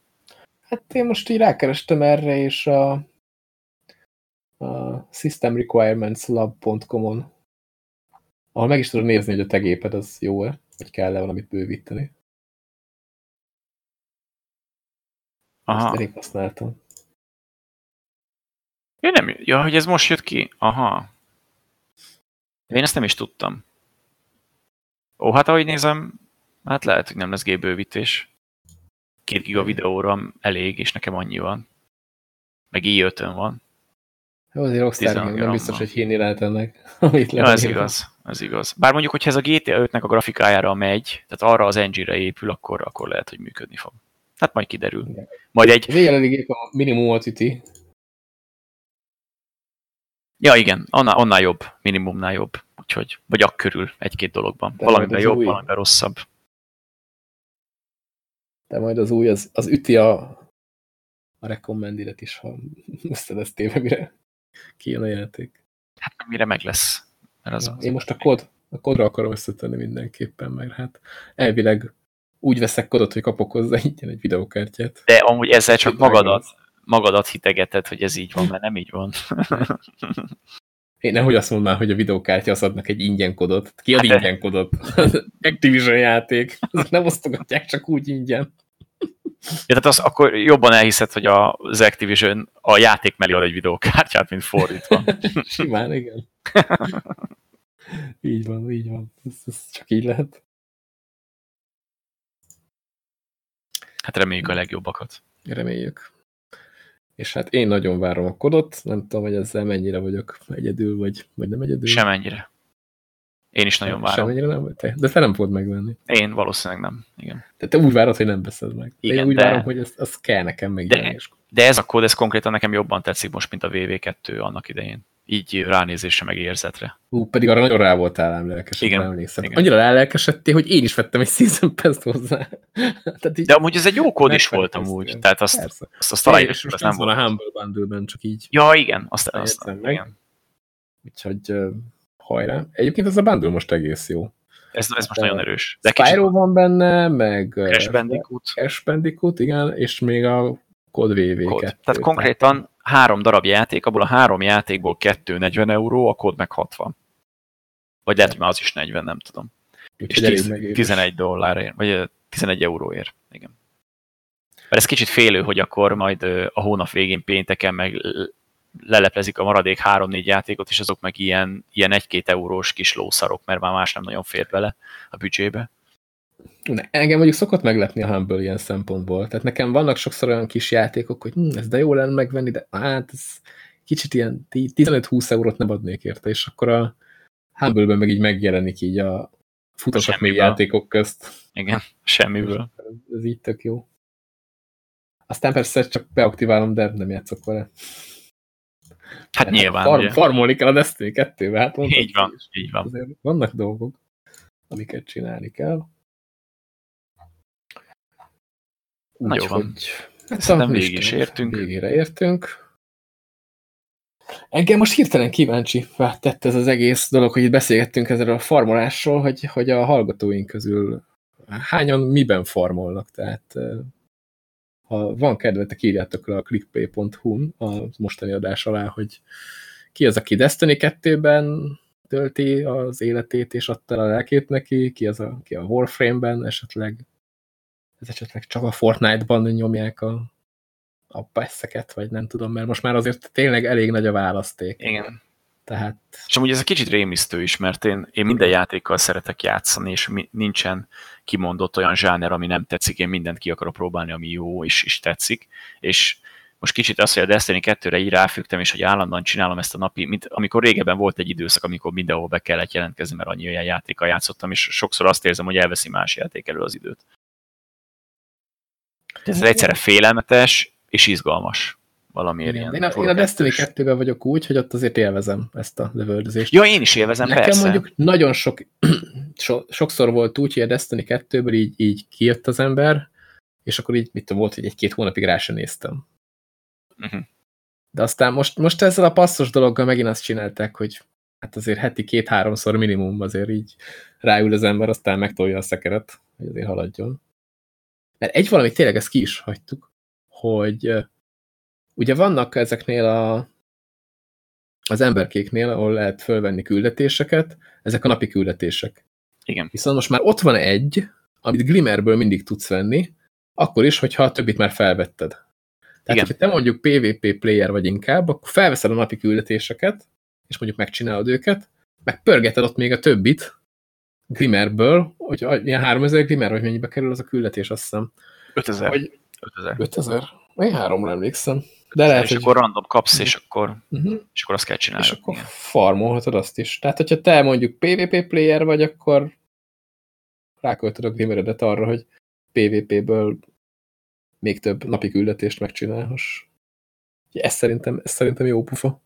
Hát én most így rákerestem erre, és a, a systemrequirementslab.com-on ahol meg is tudod nézni, hogy a te géped az jó-e, vagy kell-e valamit bővíteni. Aha. Ezt elég használtam. Én nem, ja, hogy ez most jött ki? Aha. Én ezt nem is tudtam. Ó, hát ahogy nézem, hát lehet, hogy nem lesz gépbővítés két giga videóra elég, és nekem annyi van. Meg i van. Jó, azért Rockstar nem biztos, hogy hinni lehet ennek. Amit ja, ez igaz, ez igaz. Bár mondjuk, hogyha ez a GTA 5-nek a grafikájára megy, tehát arra az engine-re épül, akkor, akkor lehet, hogy működni fog. Hát majd kiderül. Igen. Majd egy... Jelenleg a minimum üti. Ja, igen, annál, annál jobb, minimumnál jobb. Úgyhogy, vagy akkörül egy-két dologban. De valamiben jobb, új. valamiben rosszabb. De majd az új, az, az üti a, a recommendidet is, ha ezt téve, mire kijön a játék. Hát mire meg lesz. Mert az, az Én most a kod, a kodra akarom összetenni mindenképpen, mert hát elvileg úgy veszek kodot, hogy kapok hozzá ingyen egy videókártyát. De amúgy ezzel csak magadat, magadat hitegeted, hogy ez így van, mert nem így van. Én nehogy azt mondd már, hogy a videókártya az adnak egy ingyen kodot. Ki ad hát ingyen kodot? Activision játék. Azok nem osztogatják csak úgy ingyen. Ja, tehát az, akkor jobban elhiszed, hogy az Activision a játék mellé ad egy videókártyát, mint fordítva. Simán, igen. így van, így van. Ez, ez csak így lehet. Hát reméljük a legjobbakat. Reméljük. És hát én nagyon várom a kodot, nem tudom, hogy ezzel mennyire vagyok egyedül, vagy, vagy nem egyedül. Semennyire. Én is nagyon várom. Semmennyire nem te, De te nem fogod megvenni. Én valószínűleg nem, igen. De te úgy várod, hogy nem veszed meg. Igen, Én úgy de- várom, hogy az, az kell nekem meg. De- De ez a kód, ez konkrétan nekem jobban tetszik most, mint a VV2 annak idején. Így ránézésre, meg érzetre. Hú, pedig arra nagyon rá voltál lelkesen, Igen, emlékszem. igen. Annyira rálelkesedtél, hogy én is vettem egy Season Pass-t hozzá. Tehát így De amúgy ez egy jó kód is volt amúgy. Tehát azt, Persze. azt, azt És találjuk, most az nem van a. Humble Bundle-ben, csak így. Ja, igen, azt, azt meg. igen. Úgyhogy hajrá. Egyébként ez a bundle most egész jó. Ez, ez most nagyon erős. De Spyro kicsit van benne, meg Crash Bandicoot. Crash Bandicoot, igen, és még a Code VV2. kód. Tehát konkrétan három darab játék, abból a három játékból kettő 40 euró, a kód meg 60. Vagy lehet, hogy már az is 40, nem tudom. És Úgyhogy elég 10, megérős. 11 dollárért, vagy ö, 11 euróért. Igen. Mert ez kicsit félő, hogy akkor majd ö, a hónap végén pénteken meg leleplezik a maradék 3-4 játékot, és azok meg ilyen, ilyen 1-2 eurós kis lószarok, mert már más nem nagyon fér bele a büdzsébe. Ne, engem mondjuk szokott meglepni a Humble ilyen szempontból. Tehát nekem vannak sokszor olyan kis játékok, hogy hm, ez de jó lenne megvenni, de hát ez kicsit ilyen 15-20 eurót nem adnék érte, és akkor a Humble-ben meg így megjelenik így a futosak még játékok közt. Igen, semmiből. Ez így tök jó. Aztán persze csak beaktiválom, de nem játszok vele. Hát nyilván, Farm, ugye. farmolni kell a Destiny 2-be, hát mondtad Így van, is. így van. Azért vannak dolgok, amiket csinálni kell. Jó van. Hát Szerintem végig is értünk. Végére értünk. Engem most hirtelen kíváncsi tett ez az egész dolog, hogy itt beszélgettünk ezzel a farmolásról, hogy, hogy a hallgatóink közül hányan miben farmolnak. Tehát eh, ha van kedvetek, írjátok le a clickplay.hu-n a mostani adás alá, hogy ki az, aki Destiny 2-ben tölti az életét, és adta a lelkét neki, ki az, aki a Warframe-ben esetleg ez esetleg csak a Fortnite-ban nyomják a, a passzeket, vagy nem tudom, mert most már azért tényleg elég nagy a választék. Igen. Tehát És amúgy ez egy kicsit rémisztő is, mert én, én minden játékkal szeretek játszani, és mi, nincsen kimondott olyan zsáner, ami nem tetszik, én mindent ki akarok próbálni, ami jó és is tetszik, és most kicsit az, hogy a Destiny 2-re így ráfügtem, és hogy állandóan csinálom ezt a napi, mint amikor régebben volt egy időszak, amikor mindenhol be kellett jelentkezni, mert annyi olyan játékkal játszottam, és sokszor azt érzem, hogy elveszi más játék elő az időt. Ez egyszerre félelmetes és izgalmas valamiért igen. ilyen. én, a, én a Destiny kettős. 2-ben vagyok úgy, hogy ott azért élvezem ezt a lövöldözést. Ja, én is élvezem, Nekem persze. mondjuk nagyon sok, so, sokszor volt úgy, hogy a Destiny 2-ből így, így kijött az ember, és akkor így, mit tudom, volt, hogy egy-két hónapig rá sem néztem. Uh-huh. De aztán most, most ezzel a passzos dologgal megint azt csinálták, hogy hát azért heti két-háromszor minimum azért így ráül az ember, aztán megtolja a szekeret, hogy azért haladjon. Mert egy valamit tényleg ezt ki is hagytuk, hogy ugye vannak ezeknél a, az emberkéknél, ahol lehet fölvenni küldetéseket, ezek a napi küldetések. Igen. Viszont most már ott van egy, amit Glimmerből mindig tudsz venni, akkor is, hogyha a többit már felvetted. Tehát, hogyha te mondjuk PvP player vagy inkább, akkor felveszed a napi küldetéseket, és mondjuk megcsinálod őket, meg pörgeted ott még a többit Glimmerből, hogy ilyen 3000 Glimmer, vagy mennyibe kerül az a küldetés, azt hiszem. 5000. Vagy 5000. 5000? Én háromra emlékszem. De lehet, és hogy... akkor random kapsz, és akkor, Uh-huh. és akkor azt kell csinálni. És akkor farmolhatod azt is. Tehát, hogyha te mondjuk PvP player vagy, akkor ráköltöd a glimmeredet arra, hogy PvP-ből még több napi küldetést megcsinálhass. Ez szerintem, ez szerintem jó pufa.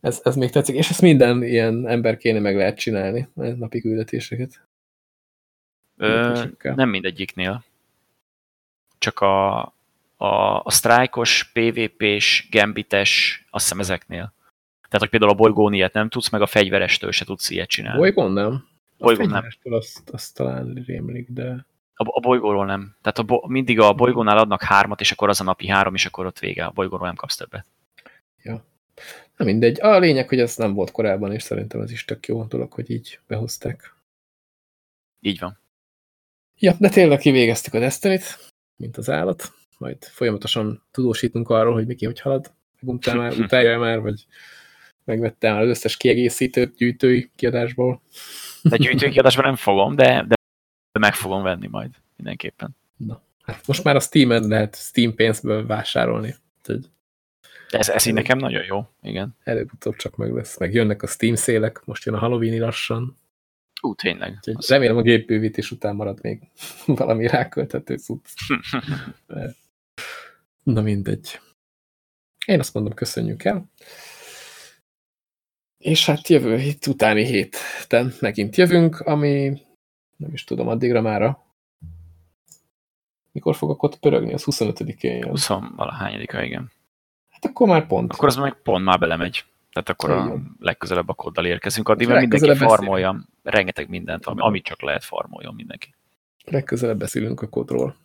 Ez, ez még tetszik, és ezt minden ilyen ember kéne meg lehet csinálni, napi küldetéseket. Ö, nem mindegyiknél. Csak a, a, a sztrájkos, PvP-s, gambites, azt hiszem ezeknél. Tehát, hogy például a bolygón ilyet nem tudsz, meg a fegyverestől se tudsz ilyet csinálni. Bolygón nem. A Bolygón nem. Azt, azt talán rémlik, de... A, a bolygóról nem. Tehát a bo, mindig a bolygónál adnak hármat, és akkor az a napi három, és akkor ott vége. A bolygóról nem kapsz többet. Na mindegy. A lényeg, hogy ez nem volt korábban, és szerintem ez is tök jó dolog, hogy így behozták. Így van. Ja, de tényleg kivégeztük a destiny mint az állat. Majd folyamatosan tudósítunk arról, hogy Miki hogy halad. Meguntál már, utálja már, vagy megvettem már az összes kiegészítőt gyűjtői kiadásból. De gyűjtőkiadásban nem fogom, de, de meg fogom venni majd mindenképpen. Hát most már a Steam-en lehet Steam pénzből vásárolni. Úgyhogy De ez, ez így nekem nagyon jó, igen. előbb-utóbb csak meg lesz. Meg jönnek a Steam szélek, most jön a Halloween lassan. Ú, tényleg. Úgyhogy remélem a gépbővítés után marad még valami ráköltető cucc. Na mindegy. Én azt mondom, köszönjük el. És hát jövő hét, utáni héten megint jövünk, ami nem is tudom, addigra mára. Mikor fogok ott pörögni? Az 25-én jön. 20 valahányadika, igen. Hát akkor már pont. Akkor az meg pont már belemegy. Tehát akkor a Igen. legközelebb a koddal érkezünk. Addig mert mindenki farmolja, rengeteg mindent, ami, amit csak lehet farmoljon mindenki. Legközelebb beszélünk a kodról.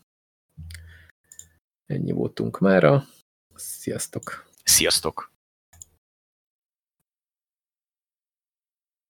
Ennyi voltunk mára. Sziasztok! Sziasztok!